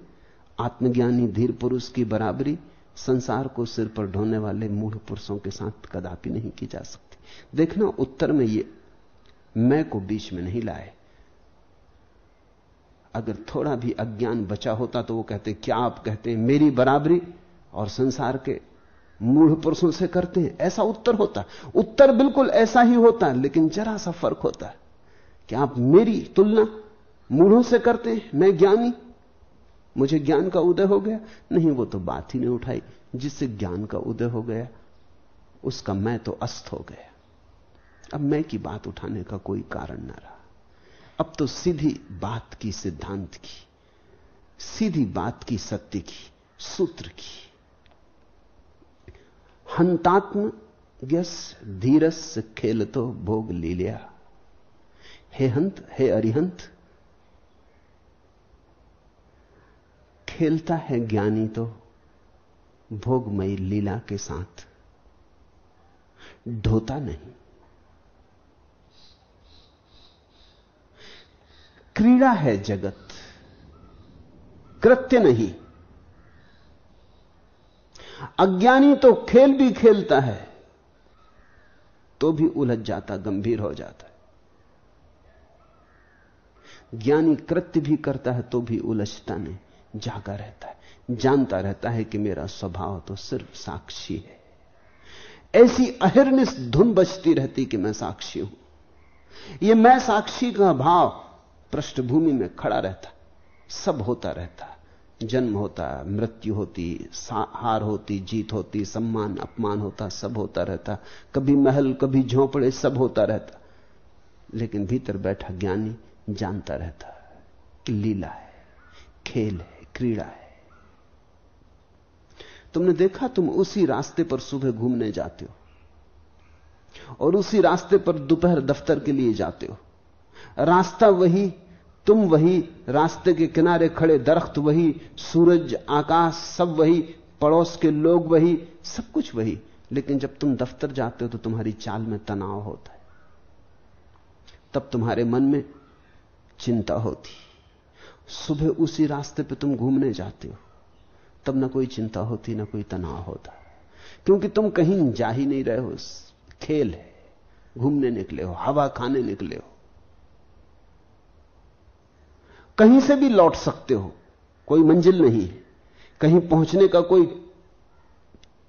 आत्मज्ञानी धीर पुरुष की बराबरी संसार को सिर पर ढोने वाले मूढ़ पुरुषों के साथ कदापि नहीं की जा सकती। देखना, उत्तर में ये, मैं को बीच में नहीं लाए। अगर थोड़ा भी अज्ञान बचा होता तो वो कहते, क्या आप कहते हैं, मेरी बराबरी और संसार के मूढ़ पुरुषों से करते हैं। ऐसा उत्तर होता उत्तर बिल्कुल ऐसा ही होता है, लेकिन जरा सा फ़र्क होता है कि आप मेरी तुलना मूढ़ों से करते हैं, मैं ज्ञानी। मुझे ज्ञान का उदय हो गया। नहीं, वो तो बात ही नहीं उठाई। जिससे ज्ञान का उदय हो गया, उसका मैं तो अस्त हो गया। अब मैं की बात उठाने का कोई कारण ना रहा। अब तो सीधी बात की सिद्धांत की, सीधी बात की सत्य की, सूत्र की। हंतात्म यस धीरस खेल तो भोग ली लिया हे हंत, हे अरिहंत, खेलता है ज्ञानी तो भोगमयी लीला के साथ। ढोता नहीं। क्रीड़ा है जगत, कृत्य नहीं। अज्ञानी तो खेल भी खेलता है तो भी उलझ जाता, गंभीर हो जाता है। ज्ञानी कृत्य भी करता है तो भी उलझता नहीं, जागा रहता है। जानता रहता है कि मेरा स्वभाव तो सिर्फ़ साक्षी है। ऐसी अहिर्निश धुन बचती रहती कि मैं साक्षी हूँ। यह मैं साक्षी का भाव पृष्ठभूमि में खड़ा रहता, सब होता रहता। जन्म होता, मृत्यु होती हार होती, जीत होती, सम्मान, अपमान होता, सब होता रहता। कभी महल, कभी झोंपड़े, सब होता रहता। लेकिन भीतर बैठा ज्ञानी जानता रहता कि लीला है, खेल है, क्रीड़ा है। तुमने देखा तुम उसी रास्ते पर सुबह घूमने जाते हो और उसी रास्ते पर दोपहर दफ्तर के लिए जाते हो। रास्ता वही तुम वही रास्ते के किनारे खड़े दरख्त वही, सूरज, आकाश, सब वही, पड़ोस के लोग वही, सब कुछ वही। लेकिन जब तुम दफ्तर जाते हो तो तुम्हारी चाल में तनाव होता है। तब तुम्हारे मन में चिंता होती। सुबह उसी रास्ते पे तुम घूमने जाते हो। तब ना कोई चिंता होती, ना कोई तनाव होता। क्योंकि तुम कहीं जा ही नहीं रहे हो। खेल है, घूमने निकले हो, हवा खाने निकले हो। कहीं से भी लौट सकते हो, कोई मंजिल नहीं कहीं पहुँचने का कोई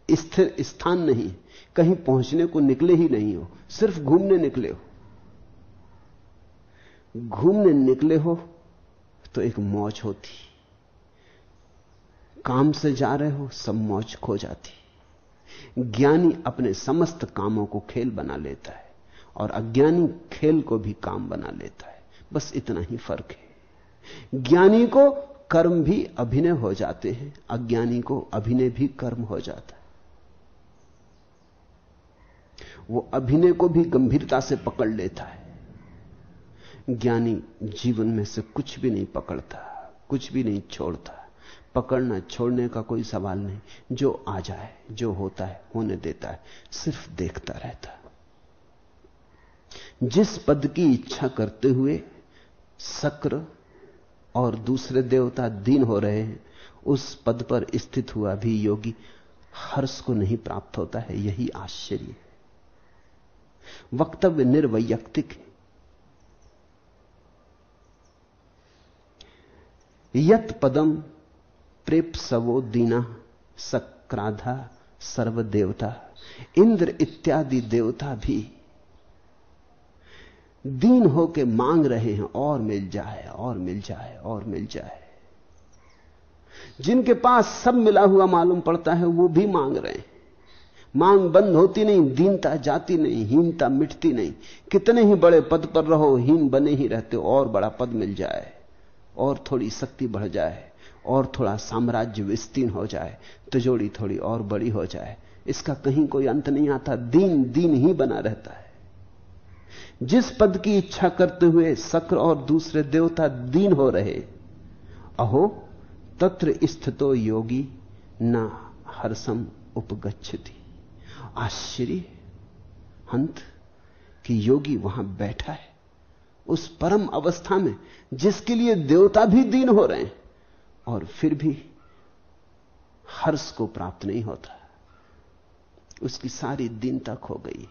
स्थिर स्थान नहीं कहीं पहुँचने को निकले ही नहीं हो, सिर्फ़ घूमने निकले हो। घूमने निकले हो तो एक मौज होती। काम से जा रहे हो, सब मौज खो जाती। ज्ञानी अपने समस्त कामों को खेल बना लेता है और अज्ञानी खेल को भी काम बना लेता है। बस इतना ही फ़र्क है। ज्ञानी को कर्म भी अभिनय हो जाते हैं, अज्ञानी को अभिनय भी कर्म हो जाता है। वो अभिनय को भी गंभीरता से पकड़ लेता है। ज्ञानी जीवन में से कुछ भी नहीं पकड़ता, कुछ भी नहीं छोड़ता। पकड़ना, छोड़ने का कोई सवाल नहीं। जो आ जाए, जो होता है, होने देता है, सिर्फ़ देखता रहता जिस पद की इच्छा करते हुए शक्र और दूसरे देवता दीन हो रहे हैं, उस पद पर स्थित हुआ भी योगी हर्ष को नहीं प्राप्त होता है, यही आश्चर्य है। वक्तव्य निर्वैयक्तिक यत पदम प्रेप सवो दीना सक्राधा सर्वदेवता, इंद्र इत्यादि देवता भी दीन होके मांग रहे हैं, और मिल जाए, और मिल जाए, और मिल जाए। जिनके पास सब मिला हुआ मालूम पड़ता है, वो भी मांग रहे हैं। मांग बंद होती नहीं, दीनता जाती नहीं, हीनता मिटती नहीं। कितने ही बड़े पद पर रहो, हीन बने ही रहते और बड़ा पद मिल जाए, और थोड़ी शक्ति बढ़ जाए, और थोड़ा साम्राज्य विस्तीर्ण हो जाए तिजोड़ी थोड़ी और बड़ी हो जाए। इसका कहीं कोई अंत नहीं आता, दीन दीन ही बना रहता है। जिस पद की इच्छा करते हुए शक्र और दूसरे देवता दीन हो रहे, अहो, तत्र स्थितो योगी न हर्षम उपगछति आश्चर्य, हंत, कि योगी वहाँ बैठा है। उस परम अवस्था में जिसके लिए देवता भी दीन हो रहे हैं, और फिर भी हर्ष को प्राप्त नहीं होता। उसकी सारी दीनता खो गई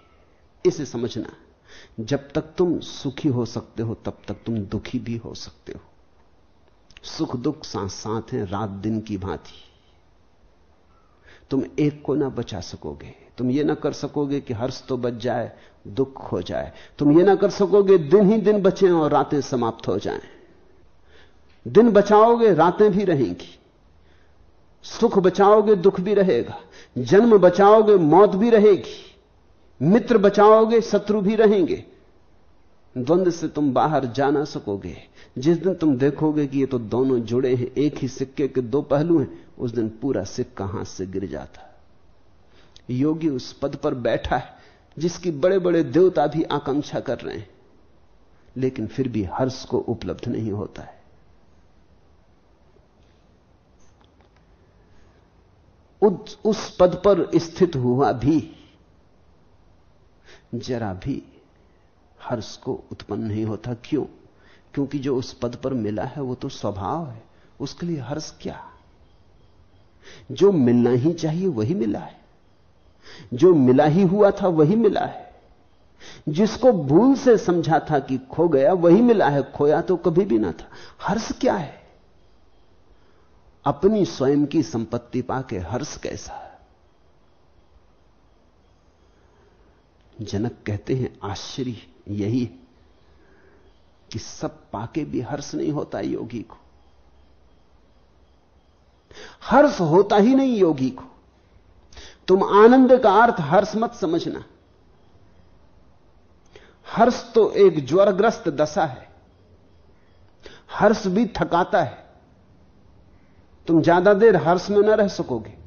इसे समझना। जब तक तुम सुखी हो सकते हो, तब तक तुम दुखी भी हो सकते हो। सुख दुख साथ साथ हैं, रात दिन की भांति। तुम एक को ना बचा सकोगे। तुम ये ना कर सकोगे कि हर्ष तो बच जाए, दुख हो जाए। तुम ये ना कर सकोगे, दिन ही दिन बचे और रातें समाप्त हो जाएँ। दिन बचाओगे, रातें भी रहेंगी। सुख बचाओगे, दुख भी रहेगा। जन्म बचाओगे, मौत भी रहेगी। मित्र बचाओगे, शत्रु भी रहेंगे। द्वंद से तुम बाहर जा ना सकोगे। जिस दिन तुम देखोगे कि ये तो दोनों जुड़े हैं, एक ही सिक्के के दो पहलू हैं, उस दिन पूरा सिक्का हाथ से गिर जाता। योगी उस पद पर बैठा है, जिसकी बड़े बड़े देवता भी आकांक्षा कर रहे हैं। लेकिन फिर भी हर्ष को उपलब्ध नहीं होता है। उस पद पर स्थित हुआ भी जरा भी हर्ष को उत्पन्न नहीं होता। क्यों? क्योंकि जो उस पद पर मिला है, वो तो स्वभाव है। उसके लिए हर्ष क्या? जो मिलना ही चाहिए, वही मिला है। जो मिला ही हुआ था, वही मिला है। जिसको भूल से समझा था कि खो गया, वही मिला है। खोया तो कभी भी ना था। हर्ष क्या है? अपनी स्वयं की संपत्ति पाके हर्ष कैसा है? जनक कहते हैं, आश्चर्य, यही कि सब पाके भी हर्ष नहीं होता योगी को। हर्ष होता ही नहीं योगी को। तुम आनंद का अर्थ हर्ष मत समझना। हर्ष तो एक ज्वरग्रस्त दशा है। हर्ष भी थकाता है। तुम ज़्यादा देर हर्ष में न रह सकोगे।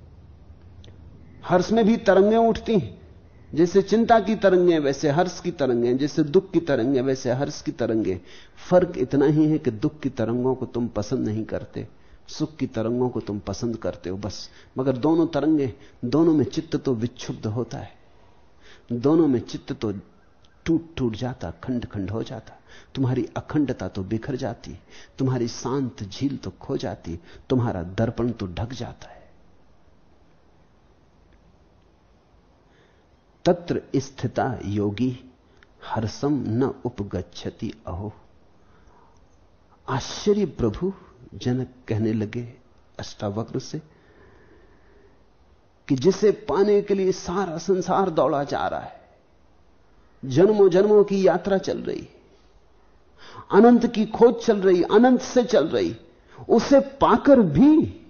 हर्ष में भी तरंगें उठती हैं। जैसे चिंता की तरंगें वैसे हर्ष की तरंगें, जैसे दुख की तरंगें वैसे हर्ष की तरंगें। फ़र्क इतना ही है कि दुख की तरंगों को तुम पसंद नहीं करते। सुख की तरंगों को तुम पसंद करते हो बस। मगर दोनों तरंगे, दोनों में चित्त तो विक्षुब्ध होता है। दोनों में चित्त तो टूट टूट जाता, खंड खंड हो जाता। तुम्हारी अखंडता तो बिखर जाती, तुम्हारी शांत झील तो खो जाती, तुम्हारा दर्पण तो ढक जाता है। तत्र स्थिता योगी हर्षम न उपगछति अहो। आश्चर्य प्रभु, जनक कहने लगे अष्टावक्र से, कि जिसे पाने के लिए सारा संसार दौड़ा जा रहा है, जन्मों जन्मों की यात्रा चल रही, अनंत की खोज चल रही, अनंत से चल रही, उसे पाकर भी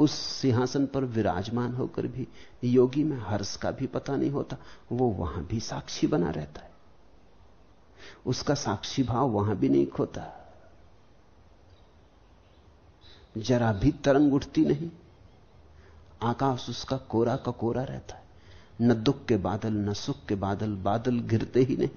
उस सिंहासन पर विराजमान होकर भी योगी में हर्ष का भी पता नहीं होता, वो वहाँ भी साक्षी बना रहता है। उसका साक्षी भाव वहाँ भी नहीं खोता। जरा भी तरंग उठती नहीं, आकाश उसका कोरा का कोरा रहता है। न दुख के बादल, न सुख के बादल बादल गिरते ही नहीं।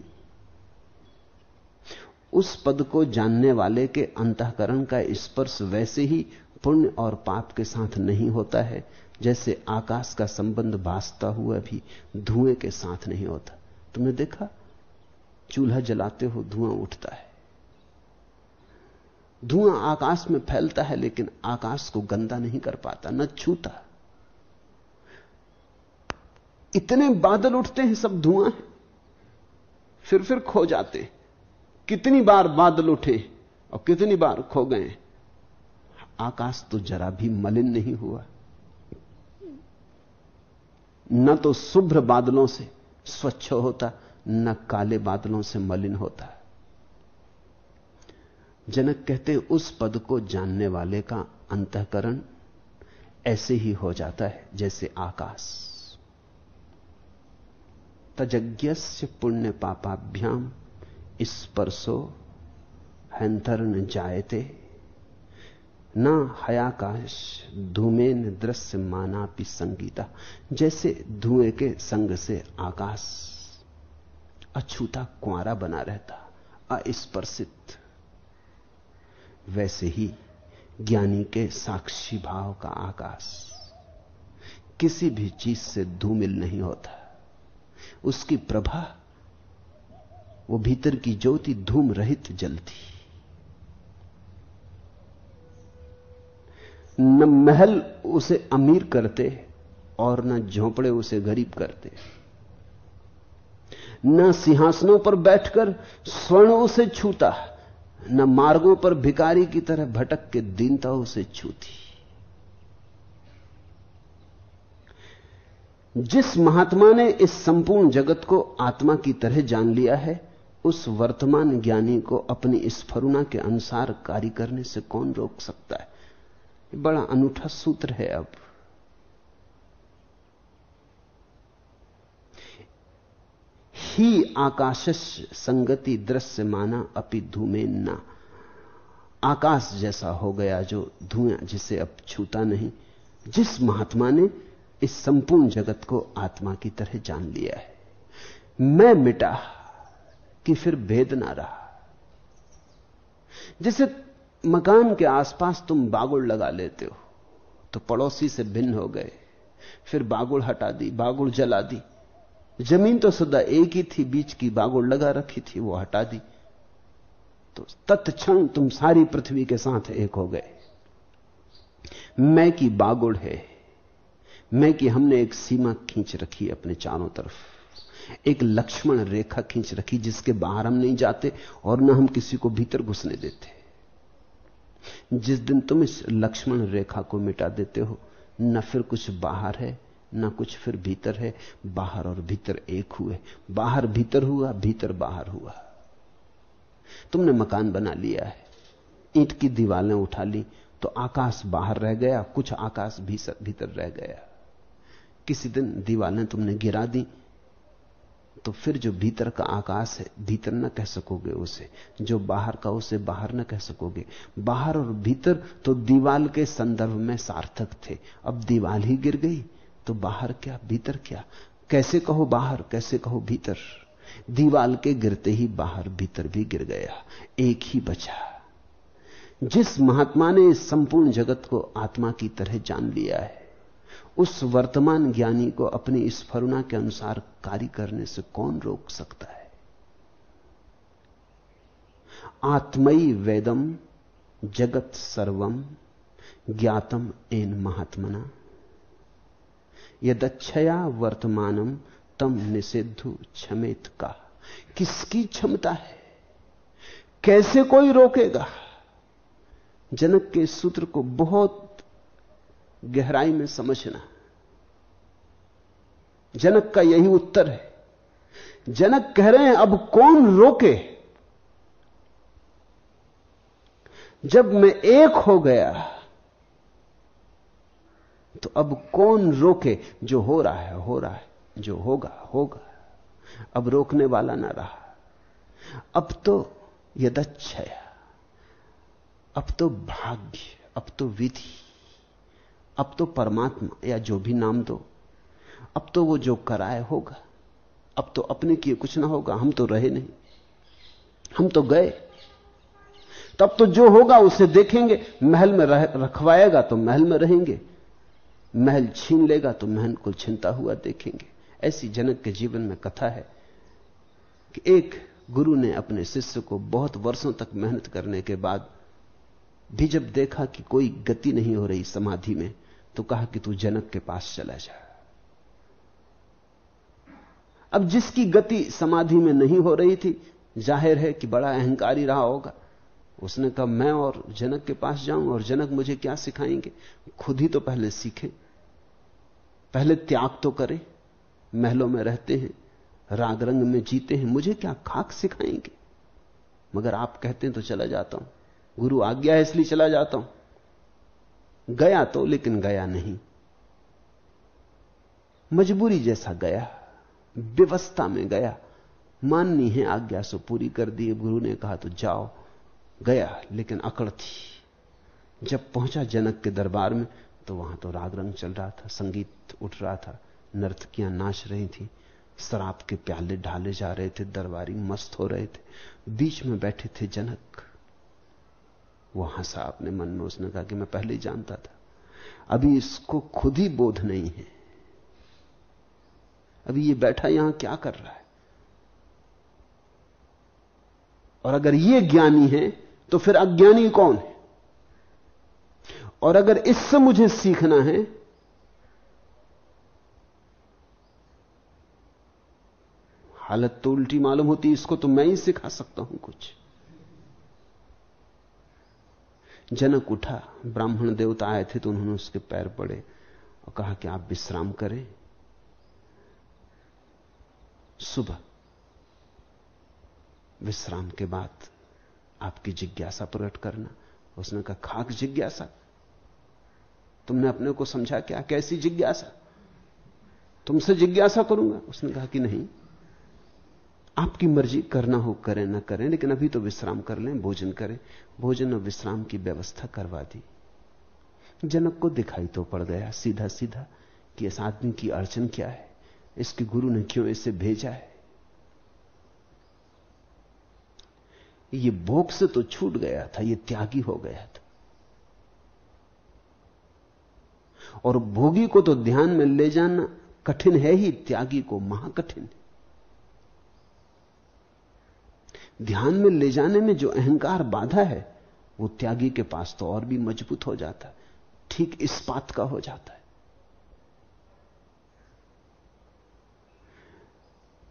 उस पद को जानने वाले के अंतकरण का स्पर्श वैसे ही पुण्य और पाप के साथ नहीं होता है, जैसे आकाश का संबंध भासता हुआ भी धुएँ के साथ नहीं होता। तुमने देखा? चूल्हा जलाते हो, धुआँ उठता है। धुआँ आकाश में फैलता है, लेकिन आकाश को गंदा नहीं कर पाता, न छूता। इतने बादल उठते हैं, सब धुआँ है। फिर फिर खो जाते कितनी बार बादल उठे और कितनी बार खो गए आकाश तो जरा भी मलिन नहीं हुआ। न तो शुभ्र बादलों से स्वच्छ होता, न काले बादलों से मलिन होता। जनक कहते, उस पद को जानने वाले का अंतकरण ऐसे ही हो जाता है, जैसे आकाश। तजज्ञस्य पुण्य पापाभ्याम, स्पर्शो हैंतरण जायते। न हयाकाश, धूमेन दृश्य माना मानापि संगीता, जैसे धुएँ के संग से आकाश। अछूता कुआरा बना रहता, अस्पर्शित। वैसे ही ज्ञानी के साक्षी भाव का आकाश। किसी भी चीज़ से धूमिल नहीं होता। उसकी प्रभा, वो भीतर की ज्योति धूम रहित जलती। न महल उसे अमीर करते और न झोंपड़े उसे गरीब करते। न सिंहासनों पर बैठकर स्वर्ण उसे छूता, न मार्गों पर भिकारी की तरह भटक के दीनता उसे छूती। जिस महात्मा ने इस संपूर्ण जगत को आत्मा की तरह जान लिया है, उस वर्तमान ज्ञानी को अपनी स्फरुणा के अनुसार कार्य करने से कौन रोक सकता है? बड़ा अनूठा सूत्र है अब। ही आकाश संगति दृश्य माना अपि धूमेन ना आकाश जैसा हो गया जो धुआँ, जिसे अब छूता नहीं, जिस महात्मा ने इस संपूर्ण जगत को आत्मा की तरह जान लिया है। मैं मिटा कि फिर भेद ना रहा। जैसे मकान के आसपास तुम बागुड़ लगा लेते हो। तो पड़ोसी से भिन्न हो गए। फिर बागुड़ हटा दी बागुड़ जला दी। ज़मीन तो सदा एक ही थी, बीच की बागुड़ लगा रखी थी, वो हटा दी। तो तत्क्षण तुम सारी पृथ्वी के साथ एक हो गए। मैं की बागुड़ है। मैं की हमने एक सीमा खींच रखी अपने चारों तरफ़। एक लक्ष्मण रेखा खींच रखी जिसके बाहर हम नहीं जाते और न हम किसी को भीतर घुसने देते। जिस दिन तुम इस लक्ष्मण रेखा को मिटा देते हो, न फिर कुछ बाहर है, न कुछ फिर भीतर है। बाहर और भीतर एक हुए। बाहर भीतर हुआ, भीतर बाहर हुआ। तुमने मकान बना लिया है। ईंट की दीवालें उठा ली तो आकाश बाहर रह गया, कुछ आकाश भीतर रह गया। किसी दिन दीवालें तुमने गिरा दी तो फिर जो भीतर का आकाश है, भीतर न कह सकोगे उसे, जो बाहर का उसे बाहर न कह सकोगे। बाहर और भीतर तो दीवाल के संदर्भ में सार्थक थे। अब दीवाल ही गिर गई तो बाहर क्या, भीतर क्या? कैसे कहो बाहर, कैसे कहो भीतर? दीवाल के गिरते ही बाहर, भीतर भी गिर गया, एक ही बचा। जिस महात्मा ने इस संपूर्ण जगत को आत्मा की तरह जान लिया है उस वर्तमान ज्ञानी को अपनी स्फरुणा के अनुसार कार्य करने से कौन रोक सकता है? आत्मयी वेदम, जगत सर्वम, ज्ञातम एन महात्मना। यदक्षया वर्तमानम, तम निषिद्धु क्षमेत का। किसकी क्षमता है? कैसे कोई रोकेगा? जनक के सूत्र को बहुत गहराई में समझना। जनक का यही उत्तर है। जनक कह रहे हैं, अब कौन रोके? जब मैं एक हो गया तो अब कौन रोके? जो हो रहा है, हो रहा है। जो होगा होगा। अब रोकने वाला ना रहा। अब तो यदच्छया, अब तो भाग्य, अब तो विधि। अब तो परमात्मा, या जो भी नाम दो, अब तो वो जो कराए होगा, अब तो अपने किए कुछ ना होगा, हम तो रहे नहीं। हम तो गए। तब तो जो होगा उसे देखेंगे, महल में रखवाएगा तो महल में रहेंगे, महल छीन लेगा तो महल को छिनता हुआ देखेंगे। ऐसी जनक के जीवन में कथा है कि एक गुरु ने अपने शिष्य को बहुत वर्षों तक मेहनत करने के बाद भी जब देखा कि कोई गति नहीं हो रही समाधि में तो कहा कि तू जनक के पास चला जा। अब जिसकी गति समाधि में नहीं हो रही थी, ज़ाहिर है कि बड़ा अहंकारी रहा होगा। उसने कहा, मैं और जनक के पास जाऊँ और जनक मुझे क्या सिखाएँगे? खुद ही तो पहले सीखे। पहले त्याग तो करें। महलों में रहते हैं राग रंग में जीते हैं। मुझे क्या खाक सिखाएँगे? मगर आप कहते हैं तो चला जाता हूँ। गुरु आज्ञा है, इसलिए चला जाता हूँ। गया तो लेकिन गया नहीं। मजबूरी जैसा गया, व्यवस्था में गया। माननी है आज्ञा सो पूरी कर दी। गुरु ने कहा तो जाओ। गया, लेकिन अकड़ थी। जब पहुँचा जनक के दरबार में तो वहाँ तो राग रंग चल रहा था, संगीत उठ रहा था, नर्तकियाँ नाच रही थी, शराब के प्याले ढाले जा रहे थे, दरबारी मस्त हो रहे थे। बीच में बैठे थे जनक। वो हंसा अपने मन में उसने कहा कि मैं पहले ही जानता था। अभी इसको खुद ही बोध नहीं है। अभी ये बैठा यहाँ क्या कर रहा है? और अगर ये ज्ञानी है तो फिर अज्ञानी कौन है? और अगर इससे मुझे सीखना है, हालत तो उल्टी मालूम होती, इसको तो मैं ही सिखा सकता हूँ कुछ। जनक उठा, ब्राह्मण देवता आए थे तो उन्होंने उसके पैर पड़े और कहा कि आप विश्राम करें। सुबह, विश्राम के बाद आपकी जिज्ञासा प्रकट करना। उसने कहा, खाक जिज्ञासा। तुमने अपने को समझा क्या? कैसी जिज्ञासा? तुमसे जिज्ञासा करूँगा। उसने कहा कि नहीं आपकी मर्ज़ी करना हो, करें, ना करें, लेकिन अभी तो विश्राम कर लें, भोजन करें। भोजन और विश्राम की व्यवस्था करवा दी। जनक को दिखाई तो पड़ गया सीधा सीधा कि इस आदमी की अड़चन क्या है? इसके गुरु ने क्यों इसे भेजा है? ये भोग से तो छूट गया था, ये त्यागी हो गया था। और भोगी को तो ध्यान में ले जाना कठिन है ही, त्यागी को महाकठिन। है ध्यान में ले जाने में जो अहंकार बाधा है वो त्यागी के पास तो और भी मज़बूत हो जाता है। ठीक इस बात का हो जाता है।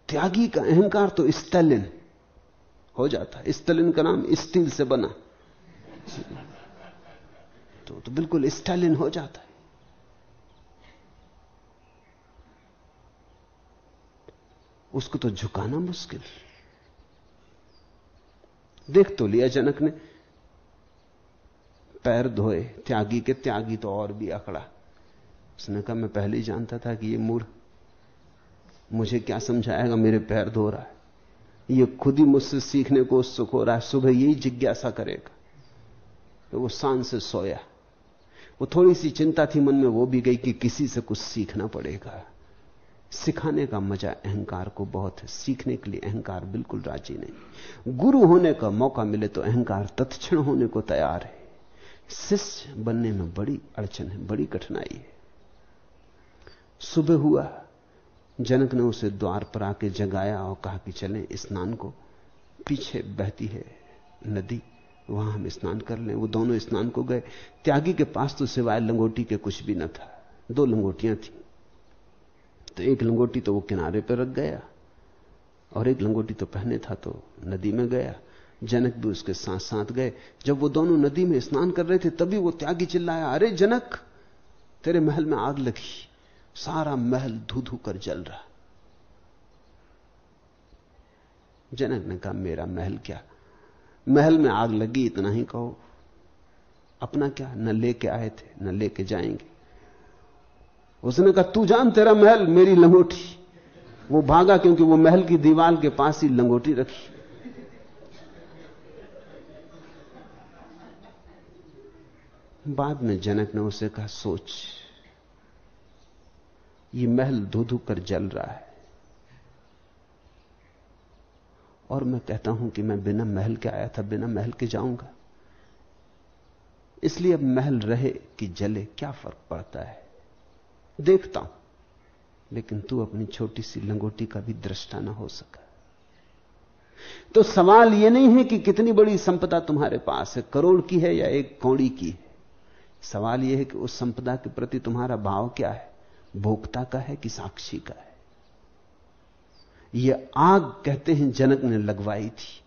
त्यागी का अहंकार तो स्टेलिन हो जाता है। स्टेलिन का नाम स्टील से बना। तो, तो बिल्कुल स्टेलिन हो जाता है। उसको तो झुकाना मुश्किल। देख तो लिया जनक ने। पैर धोए, त्यागी के त्यागी तो और भी अकड़ा। उसने कहा, मैं पहले ही जानता था कि ये मूढ़ मुझे क्या समझाएगा, मेरे पैर धो रहा है। ये खुद ही मुझसे सीखने को उत्सुक हो रहा है, सुबह यही जिज्ञासा करेगा। तो वो शान से सोया। वो थोड़ी सी चिंता थी मन में, वो भी गई कि किसी से कुछ सीखना पड़ेगा। सिखाने का मज़ा, अहंकार को बहुत है। सीखने के लिए अहंकार बिल्कुल राज़ी नहीं। गुरु होने का मौका मिले तो अहंकार तत्क्षण होने को तैयार है। शिष्य बनने में बड़ी अड़चन है, बड़ी कठिनाई है। सुबह हुआ, जनक ने उसे द्वार पर आके जगाया और कहा कि चलें, स्नान को पीछे बहती है नदी, वहाँ हम स्नान कर लें। वो दोनों स्नान को गए। त्यागी के पास तो सिवाय लंगोटी के कुछ भी न था। दो लंगोटियाँ थी। तो एक लंगोटी तो वो किनारे पर रख गया। और एक लंगोटी तो पहने था तो नदी में गया। जनक भी उसके साथ साथ गए। जब वो दोनों नदी में स्नान कर रहे थे, तभी वो त्यागी चिल्लाया, अरे जनक, तेरे महल में आग लगी। सारा महल धू धू कर जल रहा। जनक ने कहा, मेरा महल क्या? महल में आग लगी, इतना ही कहो। अपना क्या? न लेके आए थे, न लेके जाएँगे। उसने कहा, तू जान तेरा महल, मेरी लंगोटी। वो भागा क्योंकि वो महल की दीवार के पास ही लंगोटी रखी। बाद में जनक ने उसे कहा, सोच, ये महल धू धू कर जल रहा है। और मैं कहता हूँ कि मैं बिना महल के आया था, बिना महल के जाऊँगा। इसलिए अब महल रहे कि जले, क्या फ़र्क पड़ता है? देखता हूँ। लेकिन तू अपनी छोटी सी लंगोटी का भी दृष्टा ना हो सका। तो सवाल यह नहीं है कि कितनी बड़ी संपदा तुम्हारे पास है, करोड़ की है या एक कौड़ी की है। सवाल यह है कि उस संपदा के प्रति तुम्हारा भाव क्या है? भोक्ता का है कि साक्षी का है? यह आग कहते हैं जनक ने लगवाई थी।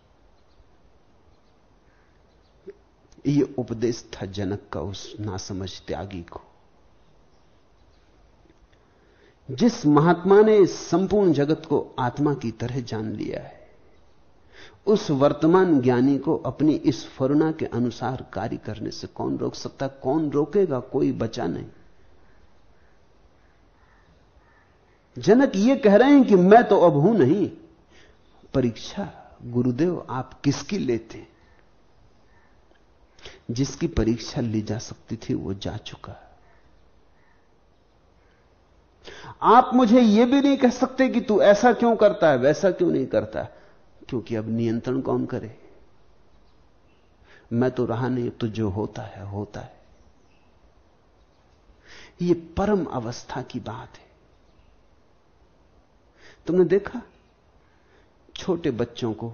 यह उपदेश था जनक का उस नासमझ त्यागी को। जिस महात्मा ने संपूर्ण जगत को आत्मा की तरह जान लिया है, उस वर्तमान ज्ञानी को अपनी इस फरुणा के अनुसार कार्य करने से कौन रोक सकता, कौन रोकेगा, कोई बचा नहीं। जनक ये कह रहे हैं कि मैं तो अब हूँ नहीं। परीक्षा, गुरुदेव, आप किसकी लेते जिसकी परीक्षा ली जा सकती थी, वो जा चुका आप मुझे यह भी नहीं कह सकते कि तू ऐसा क्यों करता है, वैसा क्यों नहीं करता क्योंकि अब नियंत्रण कौन करे? मैं तो रहा नहीं तो जो होता है होता है। यह परम अवस्था की बात है। तुमने देखा? छोटे बच्चों को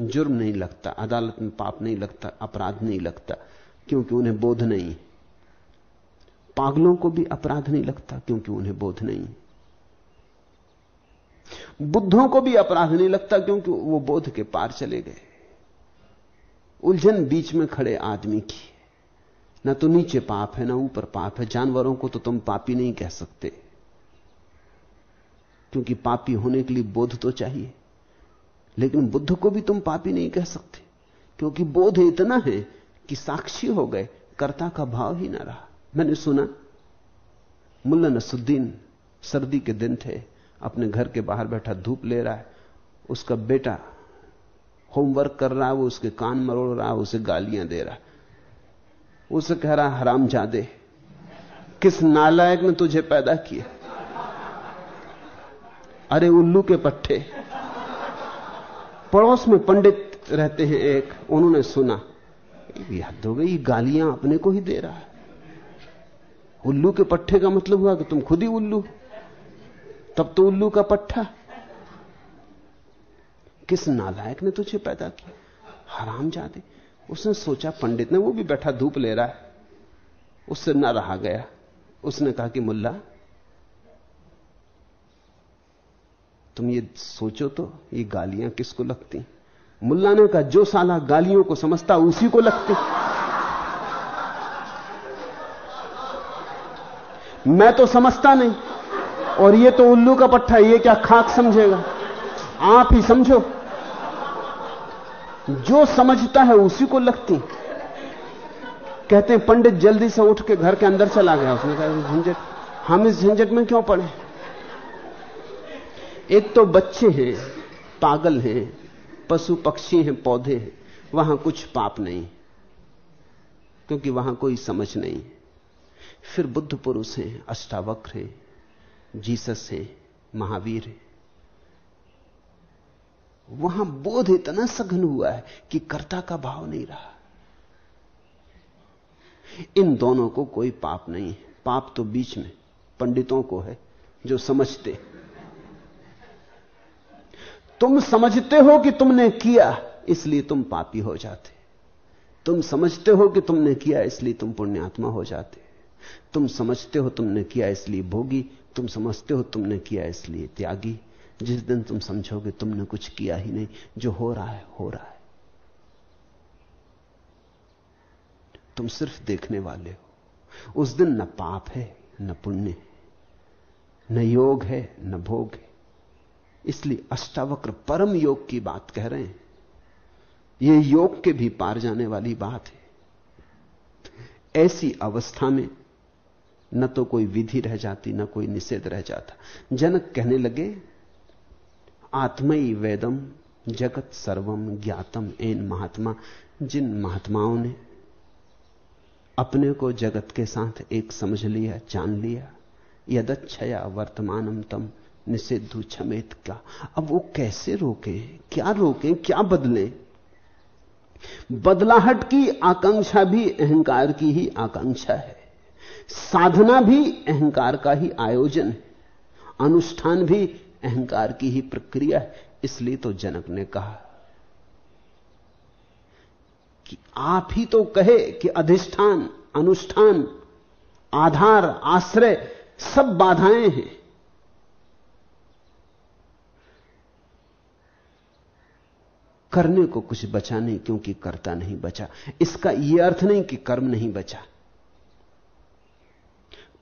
जुर्म नहीं लगता, अदालत में पाप नहीं लगता, अपराध नहीं लगता, क्योंकि उन्हें बोध नहीं। पागलों को भी अपराध नहीं लगता क्योंकि उन्हें बोध नहीं। बुद्धों को भी अपराध नहीं लगता क्योंकि वो बोध के पार चले गए। उलझन बीच में खड़े आदमी की ना तो नीचे पाप है, ना ऊपर पाप है। जानवरों को तो तुम पापी नहीं कह सकते। क्योंकि पापी होने के लिए बोध तो चाहिए। लेकिन बुद्ध को भी तुम पापी नहीं कह सकते। क्योंकि बोध इतना है कि साक्षी हो गए, कर्ता का भाव ही ना रहा। मैंने सुना, मुल्ला नसुद्दीन सर्दी के दिन थे, अपने घर के बाहर बैठा धूप ले रहा है, उसका बेटा होमवर्क कर रहा है, वो उसके कान मरोड़ रहा है, उसे गालियाँ दे रहा है। उसे कह रहा, हराम जादे, किस नालायक ने तुझे पैदा किया? अरे, उल्लू के पट्टे। पड़ोस में पंडित रहते हैं एक, उन्होंने सुना याद हो गई गालियाँ अपने को ही दे रहा है। उल्लू के पट्टे का मतलब हुआ कि तुम खुद ही उल्लू। तब तो उल्लू का पट्टा किस नालायक ने तुझे पैदा किया? हराम जादे। उसने सोचा पंडित ने, वो भी बैठा धूप ले रहा है। उससे ना रहा गया। उसने कहा कि मुल्ला, तुम ये सोचो तो ये गालियाँ किसको लगती? मुल्ला ने कहा, जो साला गालियों को समझता, उसी को लगती। मैं तो समझता नहीं। और ये तो उल्लू का पट्टा ये क्या खाक समझेगा? आप ही समझो। जो समझता है उसी को लगती कहते हैं, पंडित जल्दी से उठ के घर के अंदर चला गया। उसने कहा झंझट, हम इस झंझट में क्यों पड़े? एक तो बच्चे हैं, पागल हैं, पशु पक्षी हैं, पौधे हैं, वहाँ कुछ पाप नहीं, क्योंकि वहाँ कोई समझ नहीं। फिर बुद्ध पुरुष हैं, अष्टावक्र हैं, जीसस हैं, महावीर हैं। वहाँ बोध इतना सघन हुआ है कि कर्ता का भाव नहीं रहा। इन दोनों को कोई पाप नहीं है। पाप तो बीच में पंडितों को है जो समझते। तुम समझते हो कि तुमने किया, इसलिए तुम पापी हो जाते। तुम समझते हो कि तुमने किया, इसलिए तुम पुण्यात्मा हो जाते। तुम समझते हो तुमने किया इसलिए भोगी, तुम समझते हो तुमने किया इसलिए त्यागी। जिस दिन तुम समझोगे तुमने कुछ किया ही नहीं, जो हो रहा है, हो रहा है। तुम सिर्फ़ देखने वाले हो। उस दिन न पाप है, न पुण्य न योग है, न भोग है। इसलिए अष्टावक्र परम योग की बात कह रहे हैं। यह योग के भी पार जाने वाली बात है। ऐसी अवस्था में न तो कोई विधि रह जाती, न कोई निषेध रह जाता। जनक कहने लगे आत्मई वेदम जगत सर्वम ज्ञातम, एन महात्मा। जिन महात्माओं ने अपने को जगत के साथ एक समझ लिया, जान लिया, यदच्छया वर्तमानम तम निषेधु छमेत का अब वो कैसे रोके? क्या रोके? क्या बदले? बदलाहट की आकांक्षा भी, अहंकार की ही आकांक्षा है। साधना भी अहंकार का ही आयोजन है। अनुष्ठान भी अहंकार की ही प्रक्रिया है। इसलिए तो जनक ने कहा कि आप ही तो कहे कि अधिष्ठान, अनुष्ठान, आधार, आश्रय, सब बाधाएँ हैं। करने को कुछ बचा नहीं, क्योंकि करता नहीं बचा। इसका यह अर्थ नहीं कि कर्म नहीं बचा।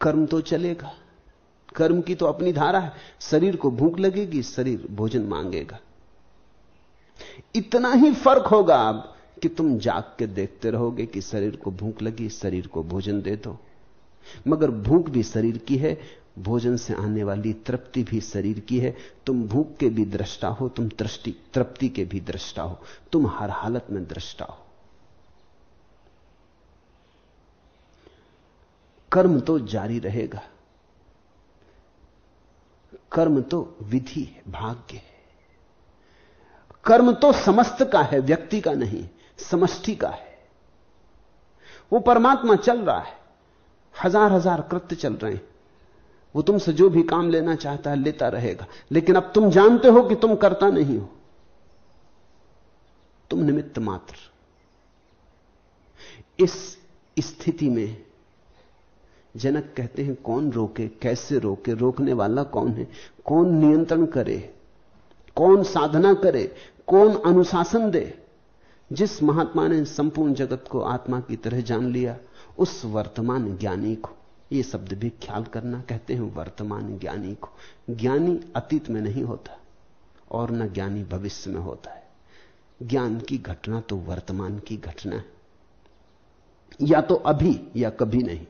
कर्म तो चलेगा। कर्म की तो अपनी धारा है। शरीर को भूख लगेगी, शरीर भोजन मांगेगा। इतना ही फ़र्क होगा अब कि तुम जाग के देखते रहोगे कि शरीर को भूख लगी, शरीर को भोजन दे दो। मगर भूख भी शरीर की है, भोजन से आने वाली तृप्ति भी शरीर की है। तुम भूख के भी दृष्टा हो, तुम तृष्टि, तृप्ति के भी दृष्टा हो। तुम हर हालत में दृष्टा हो। कर्म तो जारी रहेगा। कर्म तो विधि है, भाग्य है। कर्म तो समस्त का है, व्यक्ति का नहीं, समष्टि का है। वो परमात्मा चल रहा है, हज़ार हज़ार कृत्य चल रहे हैं। वो तुमसे जो भी काम लेना चाहता है, लेता रहेगा। लेकिन अब तुम जानते हो कि तुम करता नहीं हो। तुम निमित्त मात्र। इस स्थिति में जनक कहते हैं, कौन रोके? कैसे रोके? रोकने वाला कौन है? कौन नियंत्रण करे? कौन साधना करे? कौन अनुशासन दे? जिस महात्मा ने संपूर्ण जगत को आत्मा की तरह जान लिया, उस वर्तमान ज्ञानी को। ये शब्द भी ख्याल करना कहते हैं, वर्तमान ज्ञानी को। ज्ञानी अतीत में नहीं होता, और न ज्ञानी भविष्य में होता है। ज्ञान की घटना तो वर्तमान की घटना है। या तो अभी या कभी नहीं।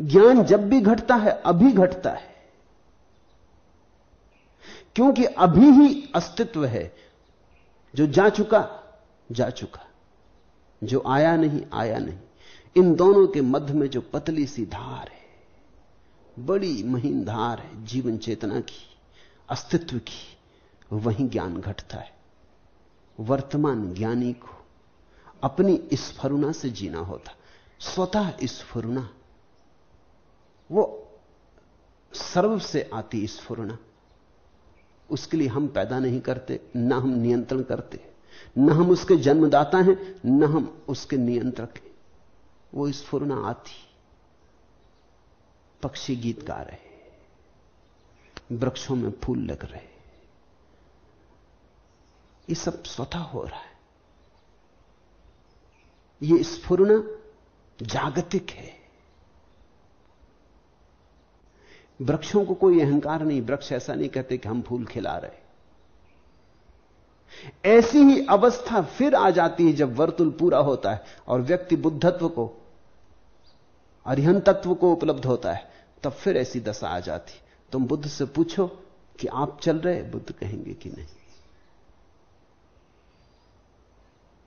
ज्ञान जब भी घटता है, अभी घटता है। क्योंकि अभी ही अस्तित्व है, जो जा चुका जा चुका। जो आया नहीं आया नहीं। इन दोनों के मध्य में जो पतली सी धार है, बड़ी महीन धार है, जीवन चेतना की, अस्तित्व की, वहीं ज्ञान घटता है। वर्तमान ज्ञानी को अपनी स्फरुणा से जीना होता। स्वतः स्फुरना वो सर्व से आती स्फुरना उसके लिए हम पैदा नहीं करते, ना हम नियंत्रण करते। ना हम उसके जन्मदाता हैं, न हम उसके नियंत्रक हैं। वो स्फुरना आती। पक्षी गीत गा रहे वृक्षों में फूल लग रहे ये सब स्वतः हो रहा है। ये स्फुरना जागतिक है। वृक्षों को कोई अहंकार नहीं, वृक्ष ऐसा नहीं कहते कि हम फूल खिला रहे ऐसी ही अवस्था फिर आ जाती है जब वर्तुल पूरा होता है और व्यक्ति बुद्धत्व को अरिहन तत्व को उपलब्ध होता है, तब फिर ऐसी दशा आ जाती तुम बुद्ध से पूछो कि आप चल रहे बुद्ध कहेंगे कि नहीं।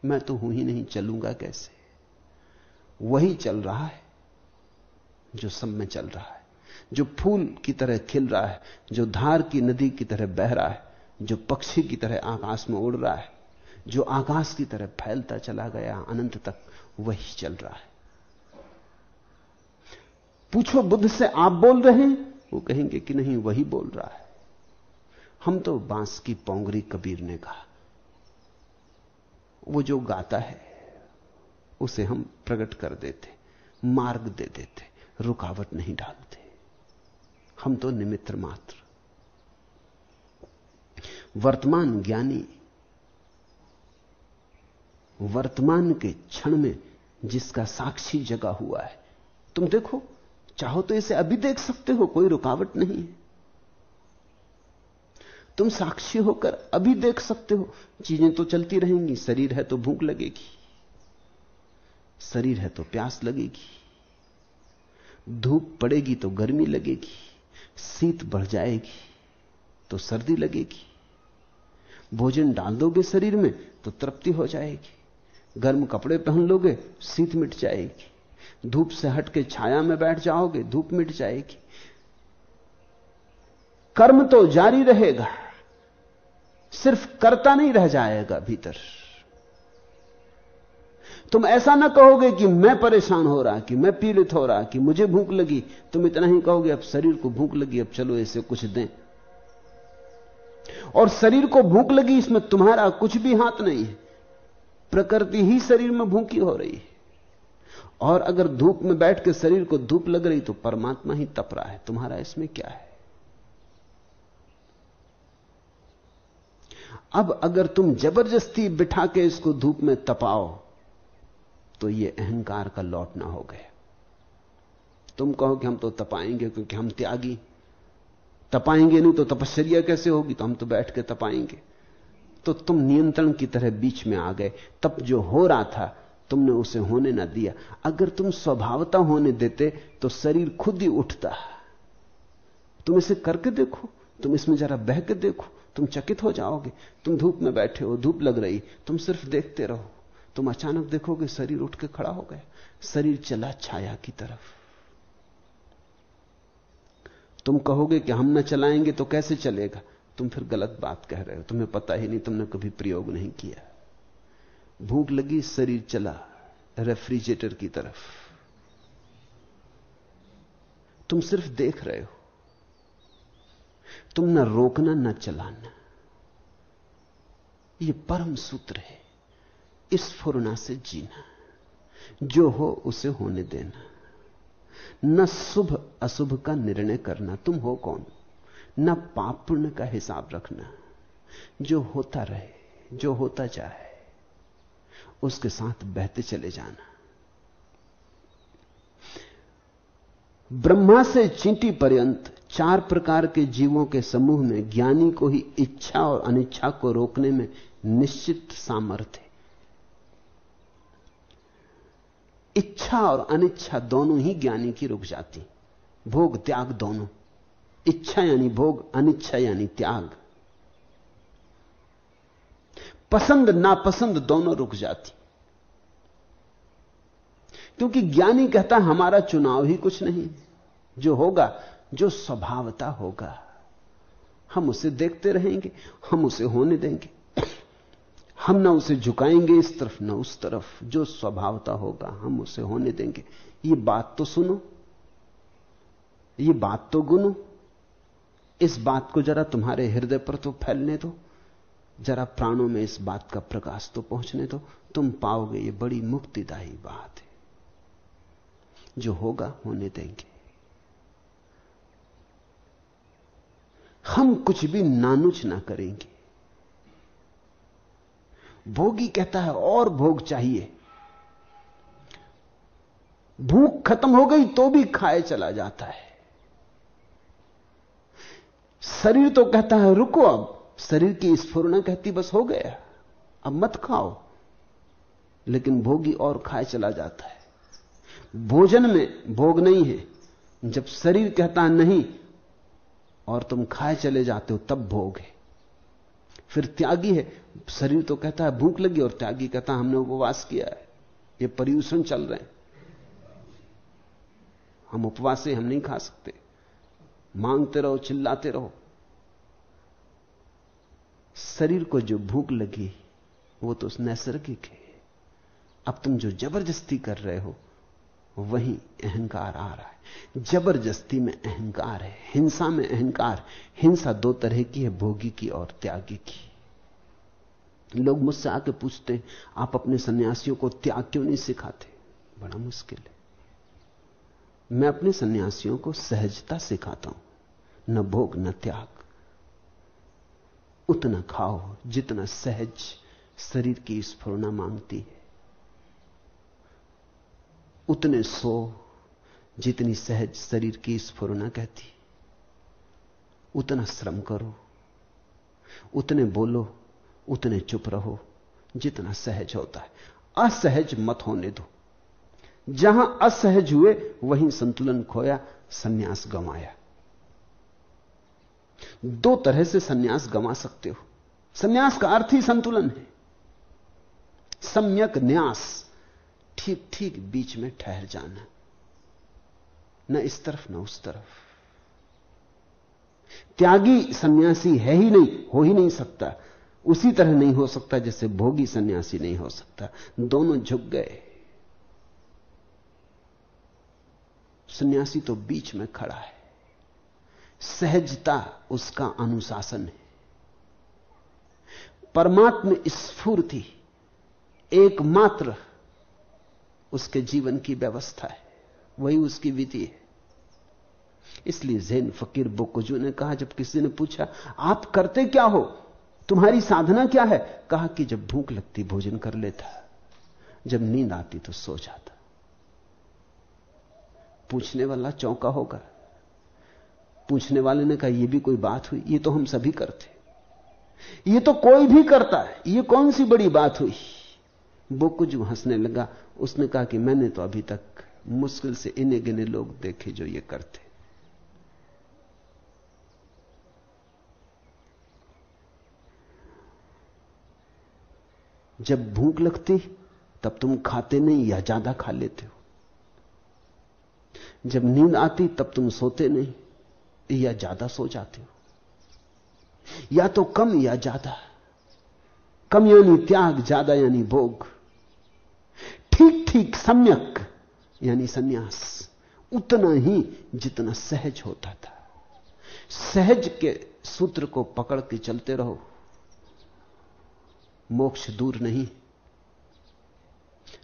मैं तो हूँ ही नहीं, चलूँगा कैसे? वही चल रहा है जो सब में चल रहा है। जो फूल की तरह खिल रहा है, जो धार की नदी की तरह बह रहा है, जो पक्षी की तरह आकाश में उड़ रहा है, जो आकाश की तरह फैलता चला गया अनंत तक, वही चल रहा है। पूछो, बुद्ध से आप बोल रहे हैं? वो कहेंगे कि नहीं, वही बोल रहा है। हम तो बाँस की पोंगरी कबीर ने कहा। वो जो गाता है, उसे हम प्रकट कर देते, मार्ग दे देते, रुकावट नहीं डालते। हम तो निमित्र मात्र। वर्तमान ज्ञानी, वर्तमान के क्षण में जिसका साक्षी जगा हुआ है, तुम देखो, चाहो तो इसे अभी देख सकते हो, कोई रुकावट नहीं है। तुम साक्षी होकर अभी देख सकते हो, चीज़ें तो चलती रहेंगी, शरीर है तो भूख लगेगी, शरीर है तो प्यास लगेगी, धूप पड़ेगी तो गर्मी लगेगी। शीत बढ़ जाएगी तो सर्दी लगेगी। भोजन डाल दोगे शरीर में तो तृप्ति हो जाएगी। गर्म कपड़े पहन लोगे शीत मिट जाएगी। धूप से हट के छाया में बैठ जाओगे, धूप मिट जाएगी। कर्म तो जारी रहेगा, सिर्फ़ करता नहीं रह जाएगा भीतर। तुम ऐसा ना कहोगे कि मैं परेशान हो रहा, कि मैं पीड़ित हो रहा, कि मुझे भूख लगी। तुम इतना ही कहोगे, अब शरीर को भूख लगी, अब चलो ऐसे कुछ दें। और शरीर को भूख लगी, इसमें तुम्हारा कुछ भी हाथ नहीं है। प्रकृति ही शरीर में भूखी हो रही है। और अगर धूप में बैठ के शरीर को धूप लग रही तो परमात्मा ही तप रहा है। तुम्हारा इसमें क्या है? अब अगर तुम ज़बरदस्ती बिठा के इसको धूप में तपाओ तो यह अहंकार का लौटना हो गया। तुम कहो कि हम तो तपाएँगे क्योंकि हम त्यागी। तपाएँगे नहीं तो तपस्या कैसे होगी? तो हम तो बैठ के तपाएँगे। तो तुम नियंत्रण की तरह बीच में आ गए। तब जो हो रहा था, तुमने उसे होने ना दिया। अगर तुम स्वभावता होने देते तो शरीर खुद ही उठता। तुम इसे करके देखो। तुम इसमें जरा बह के देखो। तुम चकित हो जाओगे। तुम धूप में बैठे हो, धूप लग रही। तुम सिर्फ़ देखते रहो। तुम अचानक देखोगे शरीर उठ के खड़ा हो गया। शरीर चला छाया की तरफ़। तुम कहोगे कि हम न चलाएँगे तो कैसे चलेगा? तुम फिर गलत बात कह रहे हो। तुम्हें पता ही नहीं, तुमने कभी प्रयोग नहीं किया। भूख लगी, शरीर चला रेफ्रिजरेटर की तरफ़। तुम सिर्फ़ देख रहे हो। तुम न रोकना, न चलाना। यह परम सूत्र है। इस फुरना से जीना। जो हो उसे होने देना। न शुभ अशुभ का निर्णय करना। तुम हो कौन? न पाप पुण्य का हिसाब रखना। जो होता रहे, जो होता जाए, उसके साथ बहते चले जाना। ब्रह्मा से चींटी पर्यंत चार प्रकार के जीवों के समूह में ज्ञानी को ही इच्छा और अनिच्छा को रोकने में निश्चित सामर्थ्य इच्छा और अनिच्छा दोनों ही ज्ञानी की रुक जाती। भोग, त्याग दोनों। इच्छा यानी भोग, अनिच्छा यानी त्याग। पसंद, नापसंद दोनों रुक जाती। क्योंकि ज्ञानी कहता हमारा चुनाव ही कुछ नहीं। जो होगा, जो स्वभावता होगा, हम उसे देखते रहेंगे, हम उसे होने देंगे। हम ना उसे झुकाएँगे इस तरफ़, ना उस तरफ़। जो स्वभावता होगा, हम उसे होने देंगे। ये बात तो सुनो। ये बात तो गुनो। इस बात को जरा तुम्हारे हृदय पर तो फैलने दो। जरा प्राणों में इस बात का प्रकाश तो पहुँचने दो। तुम पाओगे ये बड़ी मुक्तिदायी बात है। जो होगा, होने देंगे। हम कुछ भी नानुच ना करेंगे। भोगी कहता है, और भोग चाहिए। भूख खत्म हो गई तो भी खाए चला जाता है। शरीर तो कहता है, रुको अब। शरीर की स्फुरना कहती, बस हो गया। अब मत खाओ। लेकिन भोगी और खाए चला जाता है। भोजन में भोग नहीं है। जब शरीर कहता नहीं, और तुम खाए चले जाते हो, तब भोग है। फिर त्यागी है शरीर तो कहता है, भूख लगी और त्यागी कहता हमने उपवास किया है। ये पर्यूषण चल रहे हैं। हम उपवास से हम नहीं खा सकते। मांगते रहो, चिल्लाते रहो। शरीर को जो भूख लगी, वो तो नैसर्गिक है। अब तुम जो ज़बरदस्ती कर रहे हो, वही अहंकार आ रहा है। ज़बरदस्ती में अहंकार है, हिंसा में अहंकार। हिंसा दो तरह की है, भोगी की और त्यागी की। लोग मुझसे आके पूछते, आप अपने सन्यासियों को त्याग क्यों नहीं सिखाते? बड़ा मुश्किल है। मैं अपने सन्यासियों को सहजता सिखाता हूँ। न भोग, न त्याग। उतना खाओ जितना सहज शरीर की स्फुरना मांगती है। उतने सो जितनी सहज शरीर की स्फुरना कहती उतना श्रम करो। उतने बोलो उतने चुप रहो, जितना सहज होता है। असहज मत होने दो। जहाँ असहज हुए, वहीं संतुलन खोया, सन्यास गंवाया। दो तरह से सन्यास गंवा सकते हो। सन्यास का अर्थ ही संतुलन है। सम्यक न्यास ठीक ठीक बीच में ठहर जाना। न इस तरफ़, न उस तरफ़। त्यागी सन्यासी है ही नहीं, हो ही नहीं सकता। उसी तरह नहीं हो सकता जैसे भोगी सन्यासी नहीं हो सकता। दोनों झुक गए। सन्यासी तो बीच में खड़ा है। सहजता उसका अनुशासन है। परमात्म स्फूर्ति एकमात्र उसके जीवन की व्यवस्था है। वही उसकी विधि है। इसलिए जैन फकीर बुकुजू ने कहा, जब किसी ने पूछा, आप करते क्या हो? तुम्हारी साधना क्या है? कहा कि जब भूख लगती भोजन कर लेता, जब नींद आती तो सो जाता। पूछने वाला चौंका होगा। पूछने वाले ने कहा यह भी कोई बात हुई? ये तो हम सभी करते। ये तो कोई भी करता है। ये कौन सी बड़ी बात हुई? वो कुछ हंसने लगा। उसने कहा कि, मैंने तो अभी तक मुश्किल से इने गिने लोग देखे जो ये करते। जब भूख लगती, तब तुम खाते नहीं या ज़्यादा खा लेते हो। जब नींद आती, तब तुम सोते नहीं या ज़्यादा सो जाते हो। या तो कम या ज़्यादा। कम यानी त्याग, ज़्यादा यानी भोग। ठीक ठीक सम्यक यानी सन्यास। उतना ही जितना सहज होता था। सहज के सूत्र को पकड़ के चलते रहो। मोक्ष दूर नहीं।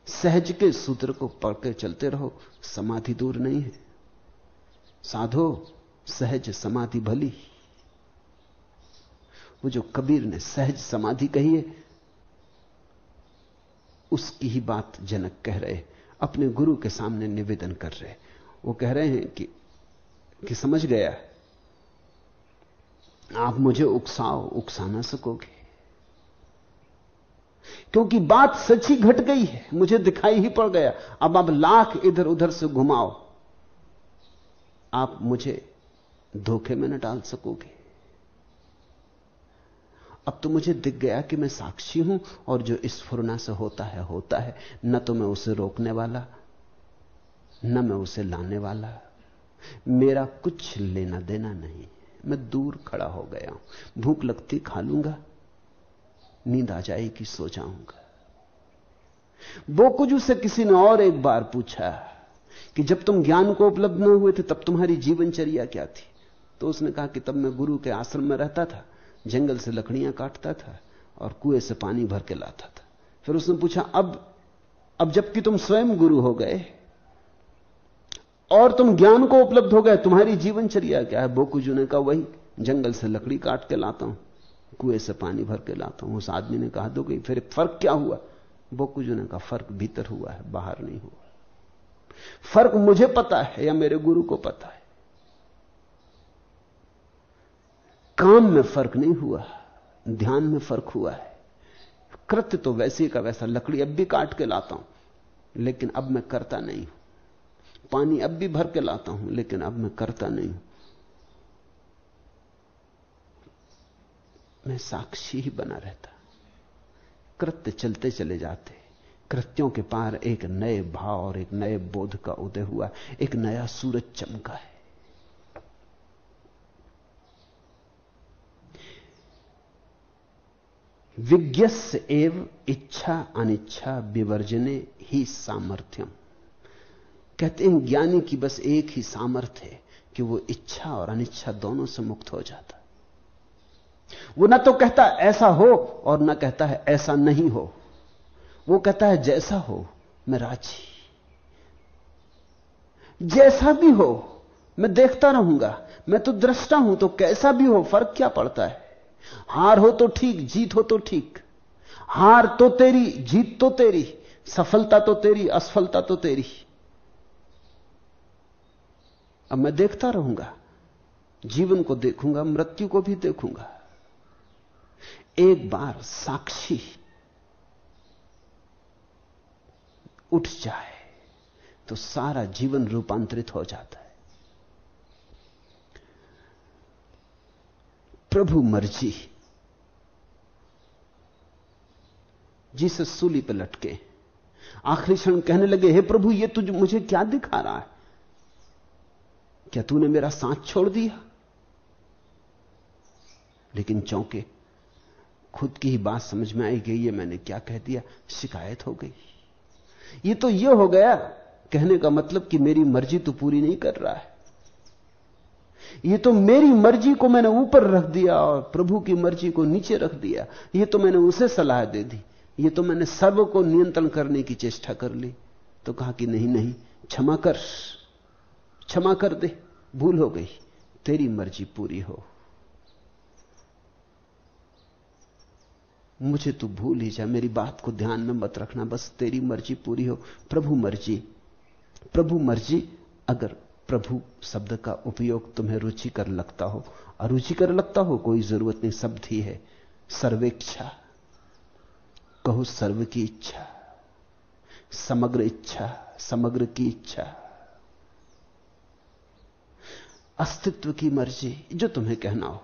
सहज के सूत्र को पढ़ के चलते रहो, समाधि दूर नहीं है। साधो, सहज समाधि भली। वो जो कबीर ने सहज समाधि कही है, उसकी ही बात जनक कह रहे अपने गुरु के सामने निवेदन कर रहे वो कह रहे हैं कि कि समझ गया? आप मुझे उकसाओ उकसा ना सकोगे? क्योंकि बात सच्ची घट गई है, मुझे दिखाई ही पड़ गया। अब आप लाख इधर उधर से घुमाओ, आप मुझे धोखे में न डाल सकोगे। अब तो मुझे दिख गया कि मैं साक्षी हूँ, और जो इस फुरना से होता है होता है। न तो मैं उसे रोकने वाला, न मैं उसे लाने वाला। मेरा कुछ लेना देना नहीं। मैं दूर खड़ा हो गया हूँ। भूख लगती खा लूँगा। नींद आ जाएगी सो जाऊँगा। बोकुजू से किसी ने और एक बार पूछा कि जब तुम ज्ञान को उपलब्ध न हुए थे, तब तुम्हारी जीवनचर्या क्या थी? तो उसने कहा कि तब मैं गुरु के आश्रम में रहता था, जंगल से लकड़ियाँ काटता था और कुएँ से पानी भर के लाता था। फिर उसने पूछा, अब अब जबकि तुम स्वयं गुरु हो गए और तुम ज्ञान को उपलब्ध हो गए, तुम्हारी जीवनचर्या क्या है? बोकुजू ने कहा, वही, जंगल से लकड़ी काट के लाता हूँ। कुएँ से पानी भर के लाता हूँ। उस आदमी ने कहा दो कि फिर फ़र्क क्या हुआ? बोकुजू ने कहा, फ़र्क भीतर हुआ है, बाहर नहीं हुआ। फ़र्क मुझे पता है या मेरे गुरु को पता है। काम में फ़र्क नहीं हुआ, ध्यान में फ़र्क हुआ है। कृत्य तो वैसे का वैसा, लकड़ी अब भी काट के लाता हूँ, लेकिन अब मैं करता नहीं हूँ। पानी अब भी भर के लाता हूँ, लेकिन अब मैं करता नहीं हूँ। मैं साक्षी ही बना रहता। कृत्य चलते चले जाते। कृत्यों के पार एक नए भाव और एक नए बोध का उदय हुआ। एक नया सूरज चमका है। विज्ञस्य एव इच्छा अनिच्छा विवर्जने ही सामर्थ्यम। कहते हैं ज्ञानी की बस एक ही सामर्थ्य है कि वो इच्छा और अनिच्छा दोनों से मुक्त हो जाता। वो ना तो कहता ऐसा हो और ना कहता है ऐसा नहीं हो। वो कहता है, जैसा हो, मैं राज़ी। जैसा भी हो, मैं देखता रहूँगा। मैं तो दृष्टा हूँ तो कैसा भी हो, फ़र्क क्या पड़ता है? हार हो तो ठीक, जीत हो तो ठीक। हार तो तेरी, जीत तो तेरी। सफलता तो तेरी, असफलता तो तेरी। अब मैं देखता रहूँगा। जीवन को देखूँगा, मृत्यु को भी देखूँगा। एक बार साक्षी उठ जाए तो सारा जीवन रूपांतरित हो जाता है। प्रभु मर्ज़ी। जिसे सूली पर लटके। आखिरी क्षण कहने लगे, हे प्रभु, ये तुझ मुझे क्या दिखा रहा है? क्या तूने मेरा साथ छोड़ दिया? लेकिन चौंके खुद की ही बात समझ में आई गई ये मैंने क्या कह दिया? शिकायत हो गई। ये तो ये हो गया कहने का मतलब कि मेरी मर्ज़ी तो पूरी नहीं कर रहा है। ये तो मेरी मर्ज़ी को मैंने ऊपर रख दिया और प्रभु की मर्ज़ी को नीचे रख दिया। ये तो मैंने उसे सलाह दे दी। ये तो मैंने सर्व को नियंत्रण करने की चेष्टा कर ली। तो कहा कि नहीं नहीं, क्षमा कर। क्षमा कर दे। भूल हो गई। तेरी मर्ज़ी पूरी हो। मुझे तू भूल ही जा, मेरी बात को ध्यान में मत रखना, बस तेरी मर्ज़ी पूरी हो। प्रभु मर्ज़ी प्रभु मर्ज़ी, अगर प्रभु शब्द का उपयोग तुम्हें रुचिकर लगता हो, और अरुचिकर लगता हो, कोई ज़रूरत नहीं, शब्द ही है। सर्वेच्छा कहो सर्व की इच्छा, समग्र इच्छा, समग्र की इच्छा। अस्तित्व की मर्ज़ी, जो तुम्हें कहना हो,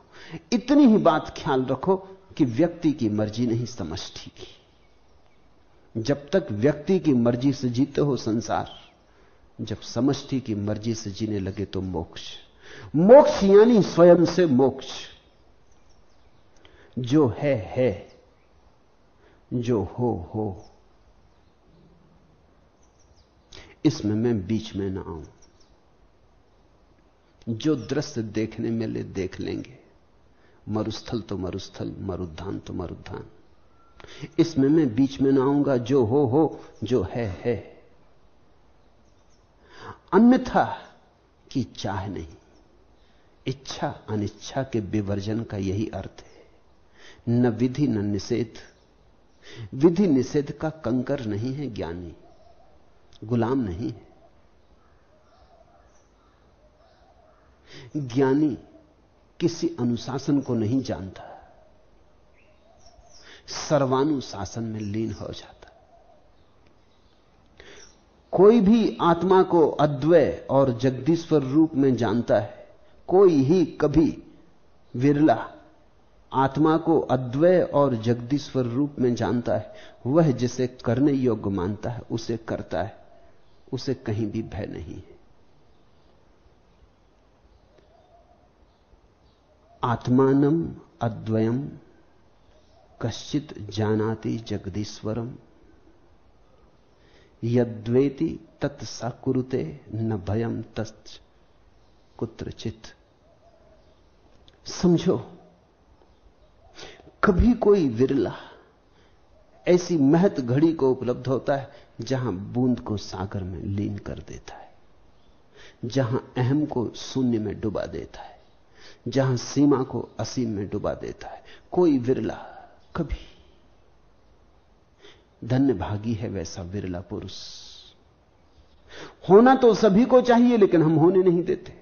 इतनी ही बात ख्याल रखो कि व्यक्ति की मर्ज़ी नहीं की। जब तक व्यक्ति की मर्ज़ी से जीते हो संसार, जब समष्टि की मर्ज़ी से जीने लगे तो मोक्ष। मोक्ष यानी स्वयं से मोक्ष। जो है है। जो हो हो। इसमें मैं बीच में ना आऊँ। जो दृश्य देखने मिले, देख लेंगे। मरुस्थल तो मरुस्थल, मरुद्धान तो मरुद्धान। इसमें मैं, बीच में ना आऊँगा, जो हो हो, जो है है। अन्यथा की चाह नहीं। इच्छा, अनिच्छा के विवर्जन का यही अर्थ है। न विधि, न निषेध। विधि, निषेध का कंकर नहीं है ज्ञानी। गुलाम नहीं है। ज्ञानी किसी अनुशासन को नहीं जानता। सर्वानुशासन में लीन हो जाता। कोई भी आत्मा को अद्वय और जगदीश्वर रूप में जानता है, कोई ही कभी विरला आत्मा को अद्वय और जगदीश्वर रूप में जानता है, वह जिसे करने योग्य मानता है, उसे करता है, उसे कहीं भी भय नहीं है। आत्मानम अद्वयम कश्चित जानाति जगदीश्वरम यद्वेति तत्साकुरुते न भयम तत् कुत्रचित। समझो, कभी कोई विरला ऐसी महत घड़ी को उपलब्ध होता है, जहाँ बूंद को सागर में लीन कर देता है, जहाँ अहम को शून्य में डुबा देता है। जहाँ सीमा को असीम में डुबा देता है। कोई विरला कभी धन्य भागी है वैसा विरला पुरुष। होना तो सभी को चाहिए, लेकिन हम होने नहीं देते।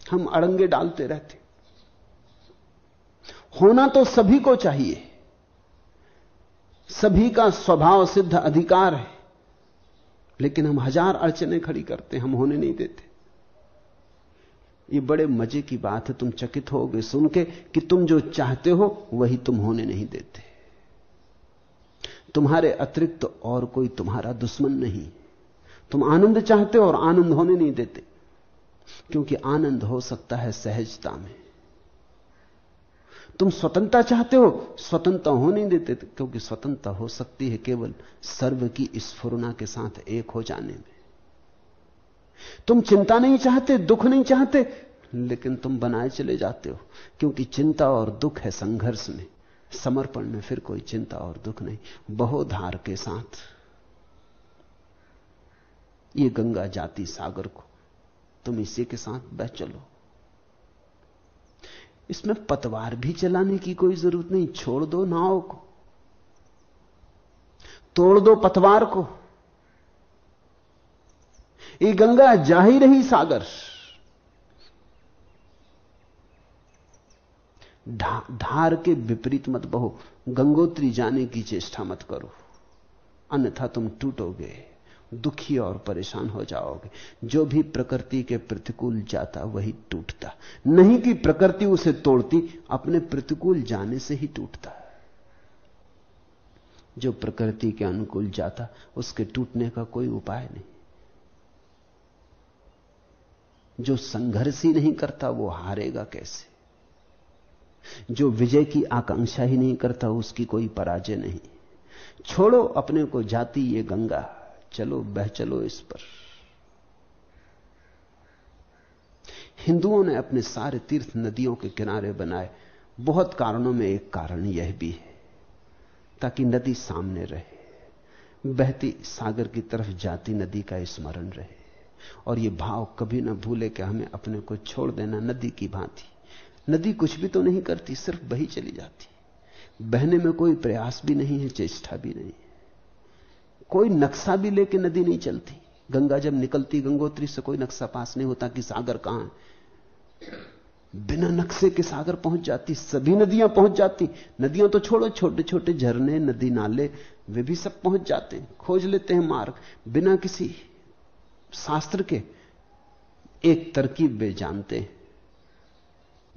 हम अड़ंगे डालते रहते। होना तो सभी को चाहिए। सभी का स्वभाव सिद्ध अधिकार है, लेकिन हम हज़ार अड़चने खड़ी करते, हम होने नहीं देते। ये बड़े मज़े की बात है, तुम चकित होगे सुन के कि तुम जो चाहते हो, वही तुम होने नहीं देते। तुम्हारे अतिरिक्त तो और कोई तुम्हारा दुश्मन नहीं। तुम आनंद चाहते हो और आनंद होने नहीं देते, क्योंकि आनंद हो सकता है सहजता में। तुम स्वतंत्रता चाहते हो, स्वतंत्रता हो नहीं देते, क्योंकि स्वतंत्रता हो सकती है केवल सर्व की स्फुरना के साथ एक हो जाने में। तुम चिंता नहीं चाहते, दुख नहीं चाहते, लेकिन तुम बनाए चले जाते हो, क्योंकि चिंता और दुख है संघर्ष में। समर्पण में फिर कोई चिंता और दुख नहीं, बहुधार के साथ। ये गंगा जाति सागर को, तुम इसी के साथ बह चलो। इसमें पतवार भी चलाने की कोई ज़रूरत नहीं, छोड़ दो नाव को, तोड़ दो पतवार को। ये गंगा जा ही रही सागर। धा, धार के विपरीत मत बहो गंगोत्री जाने की चेष्टा मत करो। अन्यथा तुम टूटोगे दुखी और परेशान हो जाओगे। जो भी प्रकृति के प्रतिकूल जाता वही टूटता। नहीं कि प्रकृति उसे तोड़ती अपने प्रतिकूल जाने से ही टूटता। जो प्रकृति के अनुकूल जाता उसके टूटने का कोई उपाय नहीं। जो संघर्ष ही नहीं करता, वो हारेगा कैसे? जो विजय की आकांक्षा ही नहीं करता, उसकी कोई पराजय नहीं। छोड़ो अपने को जाती ये गंगा, चलो बह चलो इस पर। हिंदुओं ने अपने सारे तीर्थ नदियों के किनारे बनाए। बहुत कारणों में एक कारण यह भी है, ताकि नदी सामने रहे, बहती सागर की तरफ़ जाती नदी का स्मरण रहे। और ये भाव कभी ना भूले कि हमें अपने को छोड़ देना नदी की भांति। नदी कुछ भी तो नहीं करती, सिर्फ़ बही चली जाती। बहने में कोई प्रयास भी नहीं है, चेष्टा भी नहीं कोई नक्शा भी लेके नदी नहीं चलती। गंगा जब निकलती गंगोत्री से कोई नक्शा पास नहीं होता कि सागर कहाँ है। बिना नक्शे के सागर पहुँच जाती, सभी नदियाँ पहुँच जाती। नदियाँ तो छोड़ो छोटे छोटे झरने, नदी नाले, वे भी सब पहुँच जाते हैं। खोज लेते हैं मार्ग। बिना किसी शास्त्र के एक तरकीब वे जानते हैं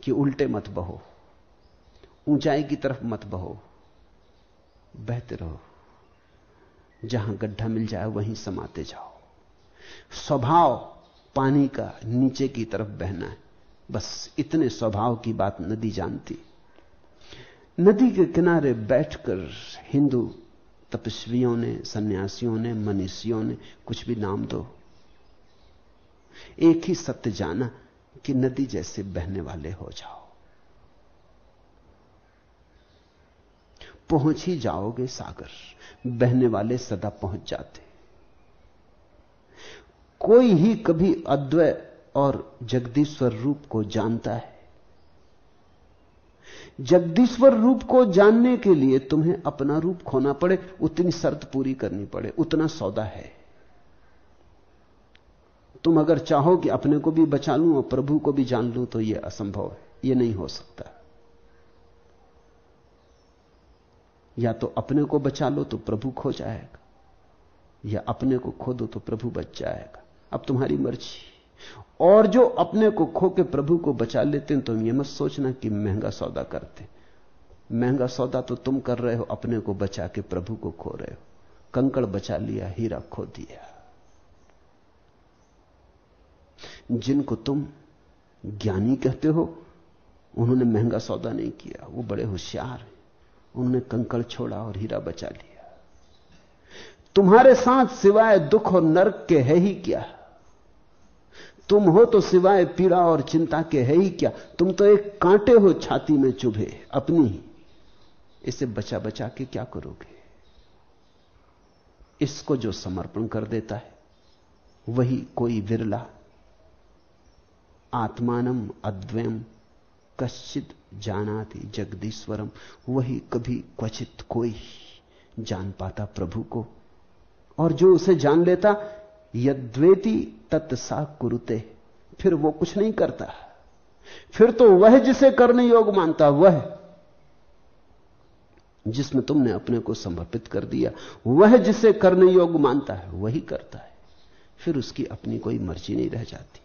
कि उल्टे मत बहो, ऊंचाई की तरफ़ मत बहो, बहते रहो। जहाँ गड्ढा मिल जाए वहीं समाते जाओ। स्वभाव पानी का नीचे की तरफ़ बहना है। बस इतने स्वभाव की बात नदी जानती। नदी के किनारे बैठकर हिंदू तपस्वियों ने, सन्यासियों ने, मनीषियों ने कुछ भी नाम दो। एक ही सत्य जाना कि नदी जैसे बहने वाले हो जाओ। पहुँच ही जाओगे सागर, बहने वाले सदा पहुँच जाते। कोई ही कभी अद्वय और जगदीश्वर रूप को जानता है। जगदीश्वर रूप को जानने के लिए तुम्हें अपना रूप खोना पड़े, उतनी शर्त पूरी करनी पड़े, उतना सौदा है। तुम अगर चाहो कि अपने को भी बचा लूँ और प्रभु को भी जान लूँ तो यह असंभव है। यह नहीं हो सकता। या तो अपने को बचा लो तो प्रभु खो जाएगा। या अपने को खो दो तो प्रभु बच जाएगा। अब तुम्हारी मर्ज़ी। और जो अपने को खो के प्रभु को बचा लेते हैं तुम यह मत सोचना कि महँगा सौदा करते महँगा सौदा तो तुम कर रहे हो, अपने को बचा के प्रभु को खो रहे हो। कंकड़ बचा लिया, हीरा खो दिया। जिनको तुम ज्ञानी कहते हो, उन्होंने महँगा सौदा नहीं किया, वो बड़े होशियार हैं। उन्होंने कंकड़ छोड़ा और हीरा बचा लिया। तुम्हारे साथ सिवाय दुख और नरक के है ही क्या? तुम हो तो सिवाय पीड़ा और चिंता के है ही क्या? तुम तो एक कांटे हो छाती में चुभे, अपनी इसे बचा बचा के क्या करोगे? इसको जो समर्पण कर देता है, वही कोई विरला आत्मानम अद्वयम कश्चित जानाति जगदीश्वरम वही कभी क्वचित कोई जान पाता प्रभु को। और जो उसे जान लेता, यद्वेति तत्सा कुरुते, फिर वो कुछ नहीं करता। फिर तो वह जिसे करने योग मानता, वह जिसमें तुमने अपने को समर्पित कर दिया, वह जिसे करने योग मानता है, वही करता है। फिर उसकी अपनी कोई मर्ज़ी नहीं रह जाती।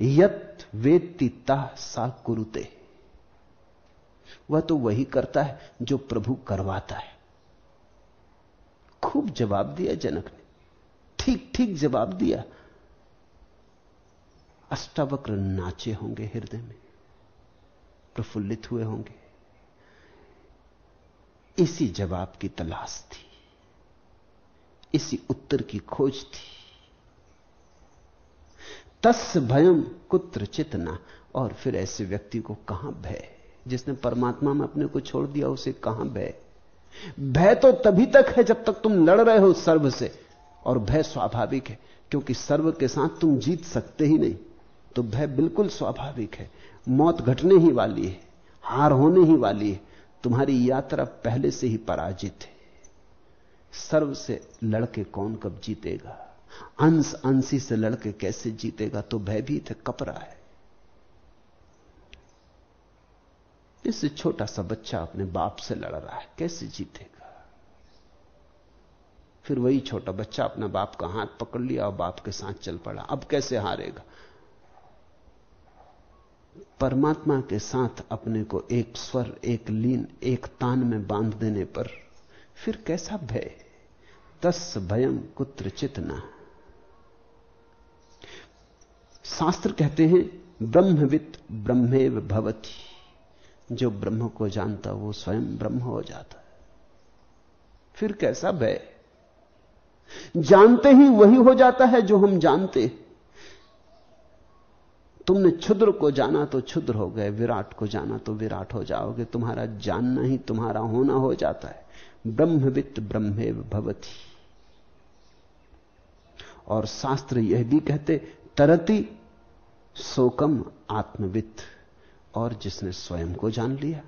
यत वेत्ति ता सा कुरुते वह तो वही करता है जो प्रभु करवाता है। खूब जवाब दिया जनक ने। ठीक ठीक जवाब दिया। अष्टावक्र नाचे होंगे हृदय में। प्रफुल्लित हुए होंगे। इसी जवाब की तलाश थी। इसी उत्तर की खोज थी। तस् भयम कुत्र चितना। और फिर ऐसे व्यक्ति को कहाँ भय? जिसने परमात्मा में अपने को छोड़ दिया, उसे कहाँ भय? भय तो तभी तक है जब तक तुम लड़ रहे हो सर्व से। और भय स्वाभाविक है, क्योंकि सर्व के साथ तुम जीत सकते ही नहीं। तो भय बिल्कुल स्वाभाविक है। मौत घटने ही वाली है, हार होने ही वाली है। तुम्हारी यात्रा पहले से ही पराजित है। सर्व से लड़के कौन कब जीतेगा? अंश अंशी से लड़के कैसे जीतेगा तो भयभीत है, कपरा है। इससे छोटा सा बच्चा अपने बाप से लड़ रहा है, कैसे जीतेगा? फिर वही छोटा बच्चा अपना बाप का हाथ पकड़ लिया और बाप के साथ चल पड़ा। अब कैसे हारेगा? परमात्मा के साथ अपने को एक स्वर, एक लीन, एक तान में बाँध देने पर फिर कैसा भय? तस् भयम कुत्र चितना शास्त्र कहते हैं ब्रह्मविद ब्रह्मेव भवती। जो ब्रह्म को जानता, वो स्वयं ब्रह्म हो जाता है। फिर कैसा भय? जानते ही वही हो जाता है जो हम जानते तुमने क्षुद्र को जाना तो क्षुद्र हो गए, विराट को जाना तो विराट हो जाओगे। तुम्हारा जानना ही तुम्हारा होना हो जाता है। ब्रह्मविद ब्रह्मेव भवती। और शास्त्र यह भी कहते तरती शोकम आत्मवित, और जिसने स्वयं को जान लिया,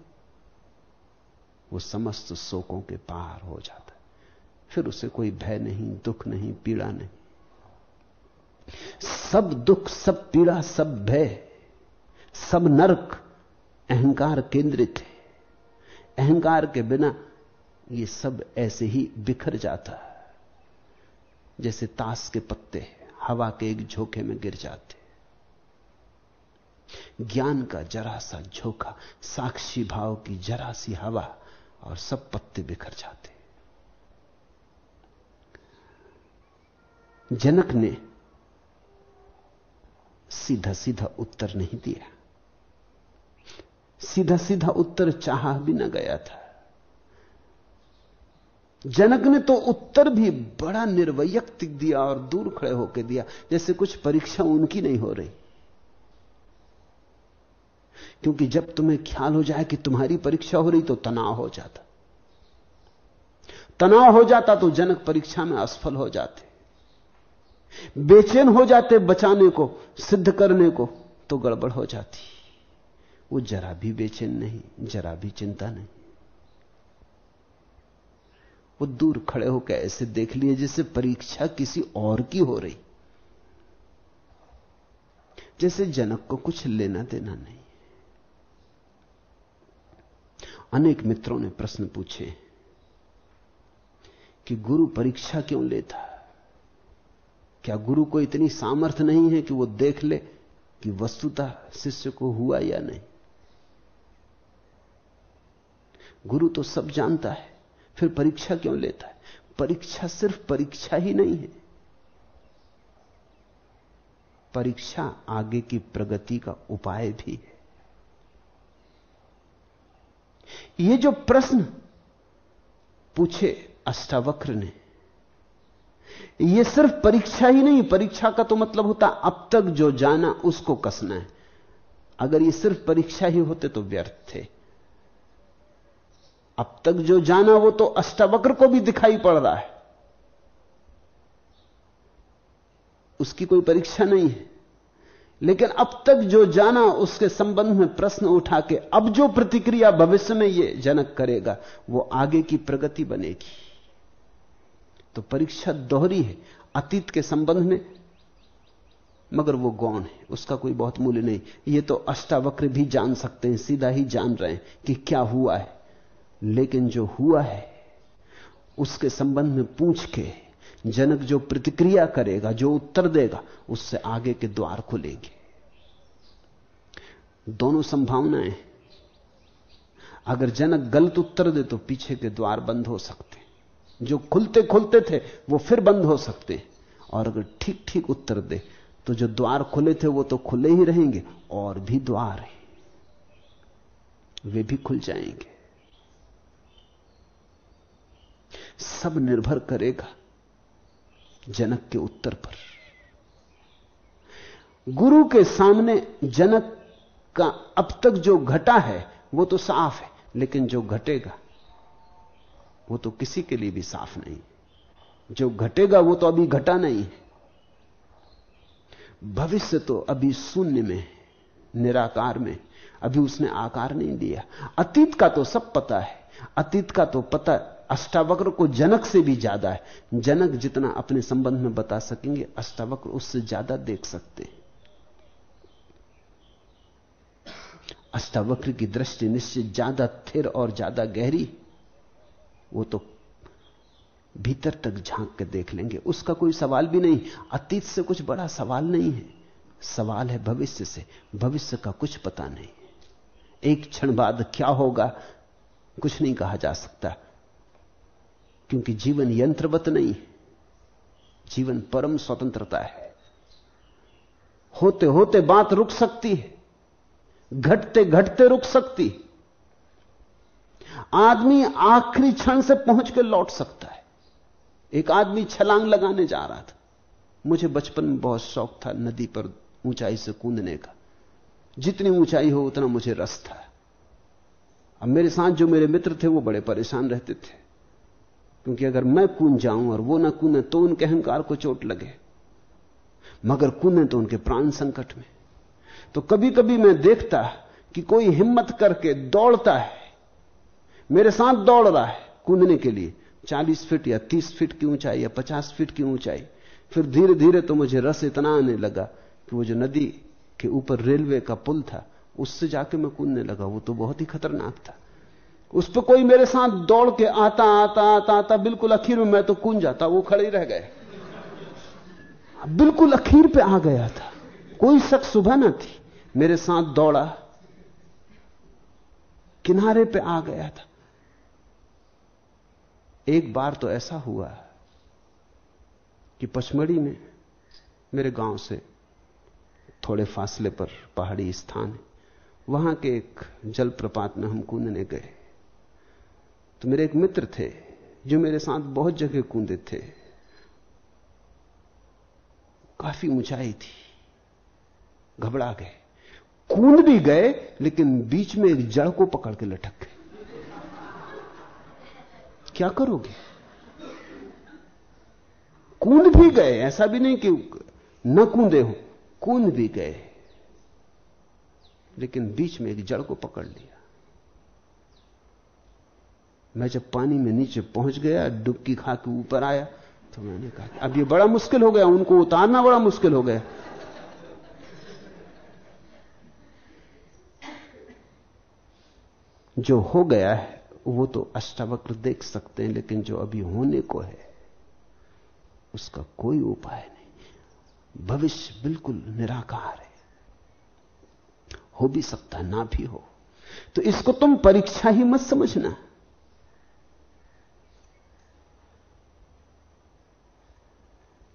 वो समस्त शोकों के पार हो जाता है। फिर उसे कोई भय नहीं, दुख नहीं, पीड़ा नहीं। सब दुख, सब पीड़ा, सब भय, सब नरक अहंकार केंद्रित है। अहंकार के बिना ये सब ऐसे ही बिखर जाता है, जैसे ताश के पत्ते हवा के एक झोंके में गिर जाते। ज्ञान का जरा सा झोंका, साक्षी भाव की जरा सी हवा और सब पत्ते बिखर जाते। जनक ने सीधा सीधा उत्तर नहीं दिया। सीधा सीधा उत्तर चाहा भी न गया था। जनक ने तो उत्तर भी बड़ा निर्वैयक्तिक दिया और दूर खड़े होकर दिया, जैसे कुछ परीक्षा उनकी नहीं हो रही। क्योंकि जब तुम्हें ख्याल हो जाए कि तुम्हारी परीक्षा हो रही तो तनाव हो जाता। तनाव हो जाता तो जनक परीक्षा में असफल हो जाते। बेचैन हो जाते बचाने को, सिद्ध करने को तो गड़बड़ हो जाती। वो जरा भी बेचैन नहीं, जरा भी चिंता नहीं। वो दूर खड़े होकर ऐसे देख लिए जैसे परीक्षा किसी और की हो रही। जैसे जनक को कुछ लेना देना नहीं। अनेक मित्रों ने प्रश्न पूछे कि गुरु परीक्षा क्यों लेता? क्या गुरु को इतनी सामर्थ्य नहीं है कि वो देख ले कि वस्तुतः शिष्य को हुआ या नहीं? गुरु तो सब जानता है। फिर परीक्षा क्यों लेता है? परीक्षा सिर्फ़ परीक्षा ही नहीं है। परीक्षा आगे की प्रगति का उपाय भी है। ये जो प्रश्न पूछे अष्टावक्र ने, ये सिर्फ़ परीक्षा ही नहीं, परीक्षा का तो मतलब होता अब तक जो जाना उसको कसना है। अगर ये सिर्फ़ परीक्षा ही होते तो व्यर्थ थे। अब तक जो जाना वो तो अष्टावक्र को भी दिखाई पड़ रहा है। उसकी कोई परीक्षा नहीं है। लेकिन अब तक जो जाना, उसके संबंध में प्रश्न उठा के अब जो प्रतिक्रिया भविष्य में ये जनक करेगा, वो आगे की प्रगति बनेगी। तो परीक्षा दोहरी है, अतीत के संबंध में, मगर वो गौण है, उसका कोई बहुत मूल्य नहीं। ये तो अष्टावक्र भी जान सकते हैं, सीधा ही जान रहे हैं कि क्या हुआ है। लेकिन जो हुआ है, उसके संबंध में पूछ के जनक जो प्रतिक्रिया करेगा, जो उत्तर देगा, उससे आगे के द्वार खुलेंगे। दोनों संभावनाएँ अगर जनक गलत उत्तर दे तो पीछे के द्वार बंद हो सकते जो खुलते खुलते थे, वो फिर बंद हो सकते और अगर ठीक ठीक उत्तर दे तो जो द्वार खुले थे, वो तो खुले ही रहेंगे, और भी द्वार हैं। वे भी खुल जाएँगे। सब निर्भर करेगा जनक के उत्तर पर। गुरु के सामने जनक का अब तक जो घटा है, वो तो साफ़ है, लेकिन जो घटेगा, वो तो किसी के लिए भी साफ़ नहीं जो घटेगा, वो तो अभी घटा नहीं है। भविष्य तो अभी शून्य में निराकार में अभी उसने आकार नहीं दिया। अतीत का तो सब पता है। अतीत का तो पता अष्टावक्र को जनक से भी ज़्यादा है। जनक जितना अपने संबंध में बता सकेंगे, अष्टावक्र उससे ज़्यादा देख सकते हैं। अष्टावक्र की दृष्टि निश्चित, ज़्यादा थिर और ज़्यादा गहरी, वो तो भीतर तक झाँक के देख लेंगे। उसका कोई सवाल भी नहीं। अतीत से कुछ बड़ा सवाल नहीं है। सवाल है भविष्य से। भविष्य का कुछ पता नहीं। एक क्षण बाद क्या होगा, कुछ नहीं कहा जा सकता। क्योंकि जीवन यंत्रवत नहीं है। जीवन परम स्वतंत्रता है। होते होते बात रुक सकती है। घटते घटते रुक सकती आदमी आखिरी क्षण से पहुँच के लौट सकता है। एक आदमी छलांग लगाने जा रहा था। मुझे बचपन में बहुत शौक था नदी पर ऊंचाई से कूदने का। जितनी ऊंचाई हो उतना मुझे रस था। अब मेरे साथ जो मेरे मित्र थे वो बड़े परेशान रहते थे। क्योंकि अगर मैं कून जाऊँ और वो ना कूदे तो उनके अहंकार को चोट लगे। मगर कूदे तो उनके प्राण संकट में। तो कभी कभी मैं देखता कि कोई हिम्मत करके दौड़ता है, मेरे साथ दौड़ रहा है कूदने के लिए। 40 फीट या 30 फीट की ऊंचाई या 50 फीट की ऊंचाई। फिर धीरे धीरे तो मुझे रस इतना आने लगा कि वो जो नदी के ऊपर रेलवे का पुल था, उससे जाके मैं कूदने लगा। वो तो बहुत ही खतरनाक था। उस पर कोई मेरे साथ दौड़ के आता आता आता आता, बिल्कुल अखीर में मैं तो कूद जाता, वो खड़े ही रह गए। बिल्कुल अखीर पे आ गया था। कोई शक सुबह ना थी। मेरे साथ दौड़ा। किनारे पे आ गया था। एक बार तो ऐसा हुआ कि पचमढ़ी में मेरे गाँव से थोड़े फासले पर पहाड़ी स्थान है। वहाँ के एक जलप्रपात में हम कूदने गए। तो मेरे एक मित्र थे, जो मेरे साथ बहुत जगह कूदे थे। काफ़ी ऊंचाई थी। घबरा गए। कूद भी गए, लेकिन बीच में एक जड़ को पकड़ के लटक गए। क्या करोगे? कूद भी गए, ऐसा भी नहीं कि न कूदे हो, कूद भी गए। लेकिन बीच में एक जड़ को पकड़ लिया। मैं जब पानी में नीचे पहुँच गया, डुबकी खा के ऊपर आया तो मैंने कहा अब ये बड़ा मुश्किल हो गया, उनको उतारना बड़ा मुश्किल हो गया। जो हो गया है, वो तो अष्टावक्र देख सकते हैं, लेकिन जो अभी होने को है, उसका कोई उपाय नहीं। भविष्य बिल्कुल निराकार है। हो भी सकता ना भी हो। तो इसको तुम परीक्षा ही मत समझना।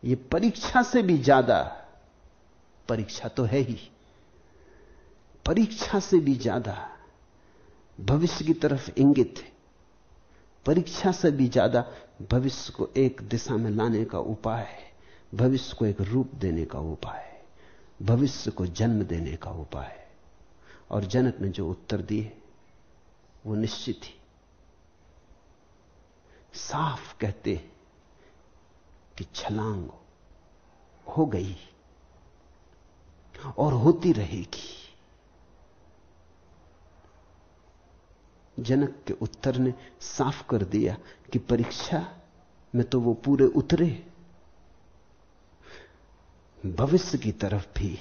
ये परीक्षा से भी ज़्यादा, परीक्षा तो है ही, परीक्षा से भी ज़्यादा भविष्य की तरफ़ इंगित है। परीक्षा से भी ज़्यादा भविष्य को एक दिशा में लाने का उपाय है, भविष्य को एक रूप देने का उपाय है, भविष्य को जन्म देने का उपाय है। और जनक ने जो उत्तर दिए, वो निश्चित ही साफ़ कहते कि छलांग हो गई और होती रहेगी। जनक के उत्तर ने साफ़ कर दिया कि परीक्षा में तो वो पूरे उतरे। भविष्य की तरफ़ भी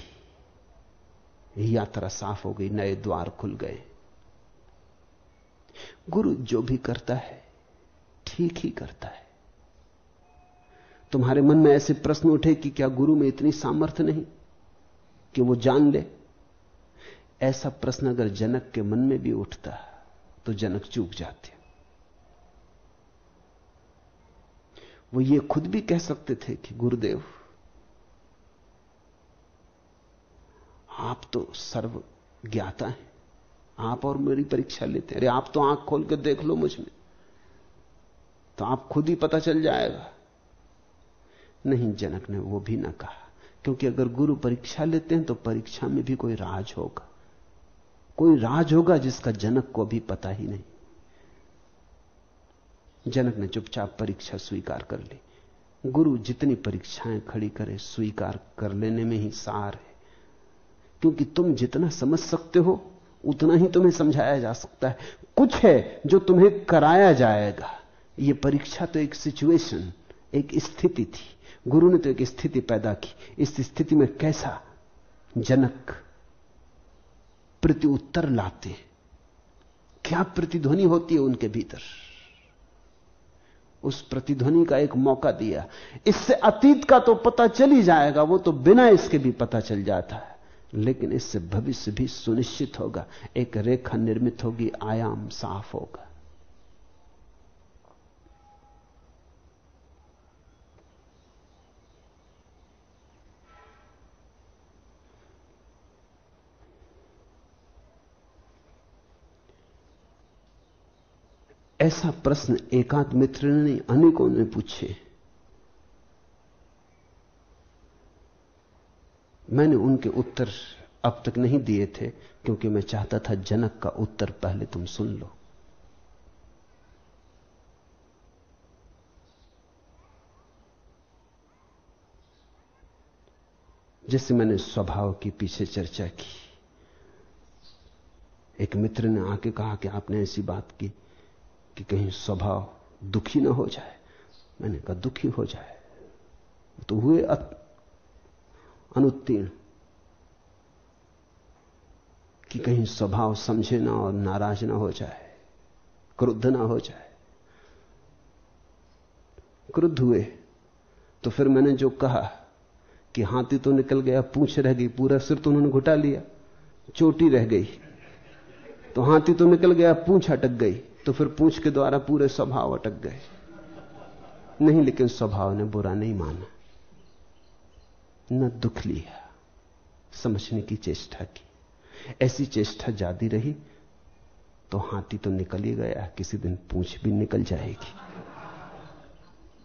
यात्रा साफ़ हो गई, नए द्वार खुल गए। गुरु जो भी करता है, ठीक ही करता है। तुम्हारे मन में ऐसे प्रश्न उठे कि क्या गुरु में इतनी सामर्थ्य नहीं कि वो जान ले? ऐसा प्रश्न अगर जनक के मन में भी उठता तो जनक चूक जाते। वो ये खुद भी कह सकते थे कि, गुरुदेव, आप तो सर्व ज्ञाता हैं। आप और मेरी परीक्षा लेते हैं। अरे आप तो आँख खोल के देख लो मुझमें। तो आप खुद ही पता चल जाएगा नहीं, जनक ने वो भी ना कहा। क्योंकि अगर गुरु परीक्षा लेते हैं तो परीक्षा में भी कोई राज होगा। कोई राज होगा जिसका जनक को भी पता ही नहीं। जनक ने चुपचाप परीक्षा स्वीकार कर ली। गुरु जितनी परीक्षाएँ खड़ी करे, स्वीकार कर लेने में ही सार है। क्योंकि तुम जितना समझ सकते हो, उतना ही तुम्हें समझाया जा सकता है। कुछ है जो तुम्हें कराया जाएगा। यह परीक्षा तो एक सिचुएशन एक स्थिति थी। गुरु ने तो एक स्थिति पैदा की। इस स्थिति में कैसा जनक प्रति उत्तर लाते क्या प्रतिध्वनि होती है उनके भीतर? उस प्रतिध्वनि का एक मौका दिया। इससे अतीत का तो पता चल ही जाएगा, वो तो बिना इसके भी पता चल जाता है। लेकिन इससे भविष्य भी सुनिश्चित होगा, एक रेखा निर्मित होगी, आयाम साफ़ होगा। ऐसा प्रश्न एकांत मित्र ने नहीं अनेकों ने पूछे। मैंने उनके उत्तर अब तक नहीं दिए थे, क्योंकि मैं चाहता था जनक का उत्तर पहले तुम सुन लो। जैसे मैंने स्वभाव की पीछे चर्चा की, एक मित्र ने आके कहा कि आपने ऐसी बात की कि कहीं स्वभाव दुखी ना हो जाए। मैंने कहा, दुखी हो जाए? तो हुए अनुत्तीर्ण। कि कहीं स्वभाव समझे ना और नाराज़ ना हो जाए, क्रुद्ध ना हो जाए। क्रुद्ध हुए। तो फिर मैंने जो कहा कि हाथी तो निकल गया, पूछ रह गई, पूरा सिर तो उन्होंने घुटा लिया, चोटी रह गई। तो हाथी तो निकल गया, पूछ अटक गई। तो फिर पूछ के द्वारा पूरे स्वभाव अटक गए। नहीं, लेकिन स्वभाव ने बुरा नहीं माना। न दुख लिया। समझने की चेष्टा की। ऐसी चेष्टा जाती रही तो हाथी तो निकल ही गया। किसी दिन पूछ भी निकल जाएगी।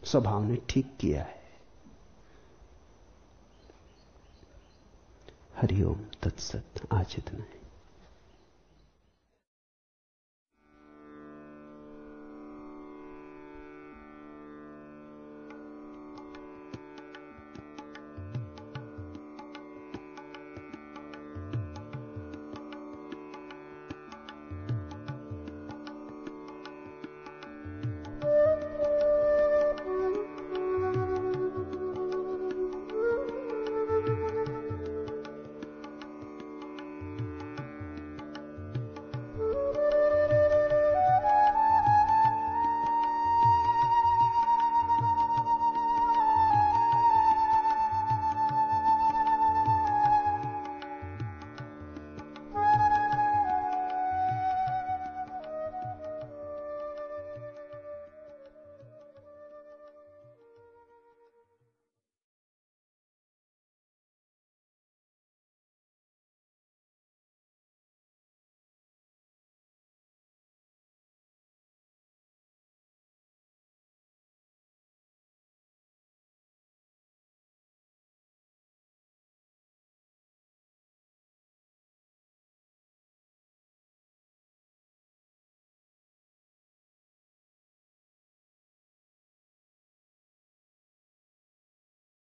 स्वभाव ने ठीक किया है। हरिओम तत्सत। आज इतना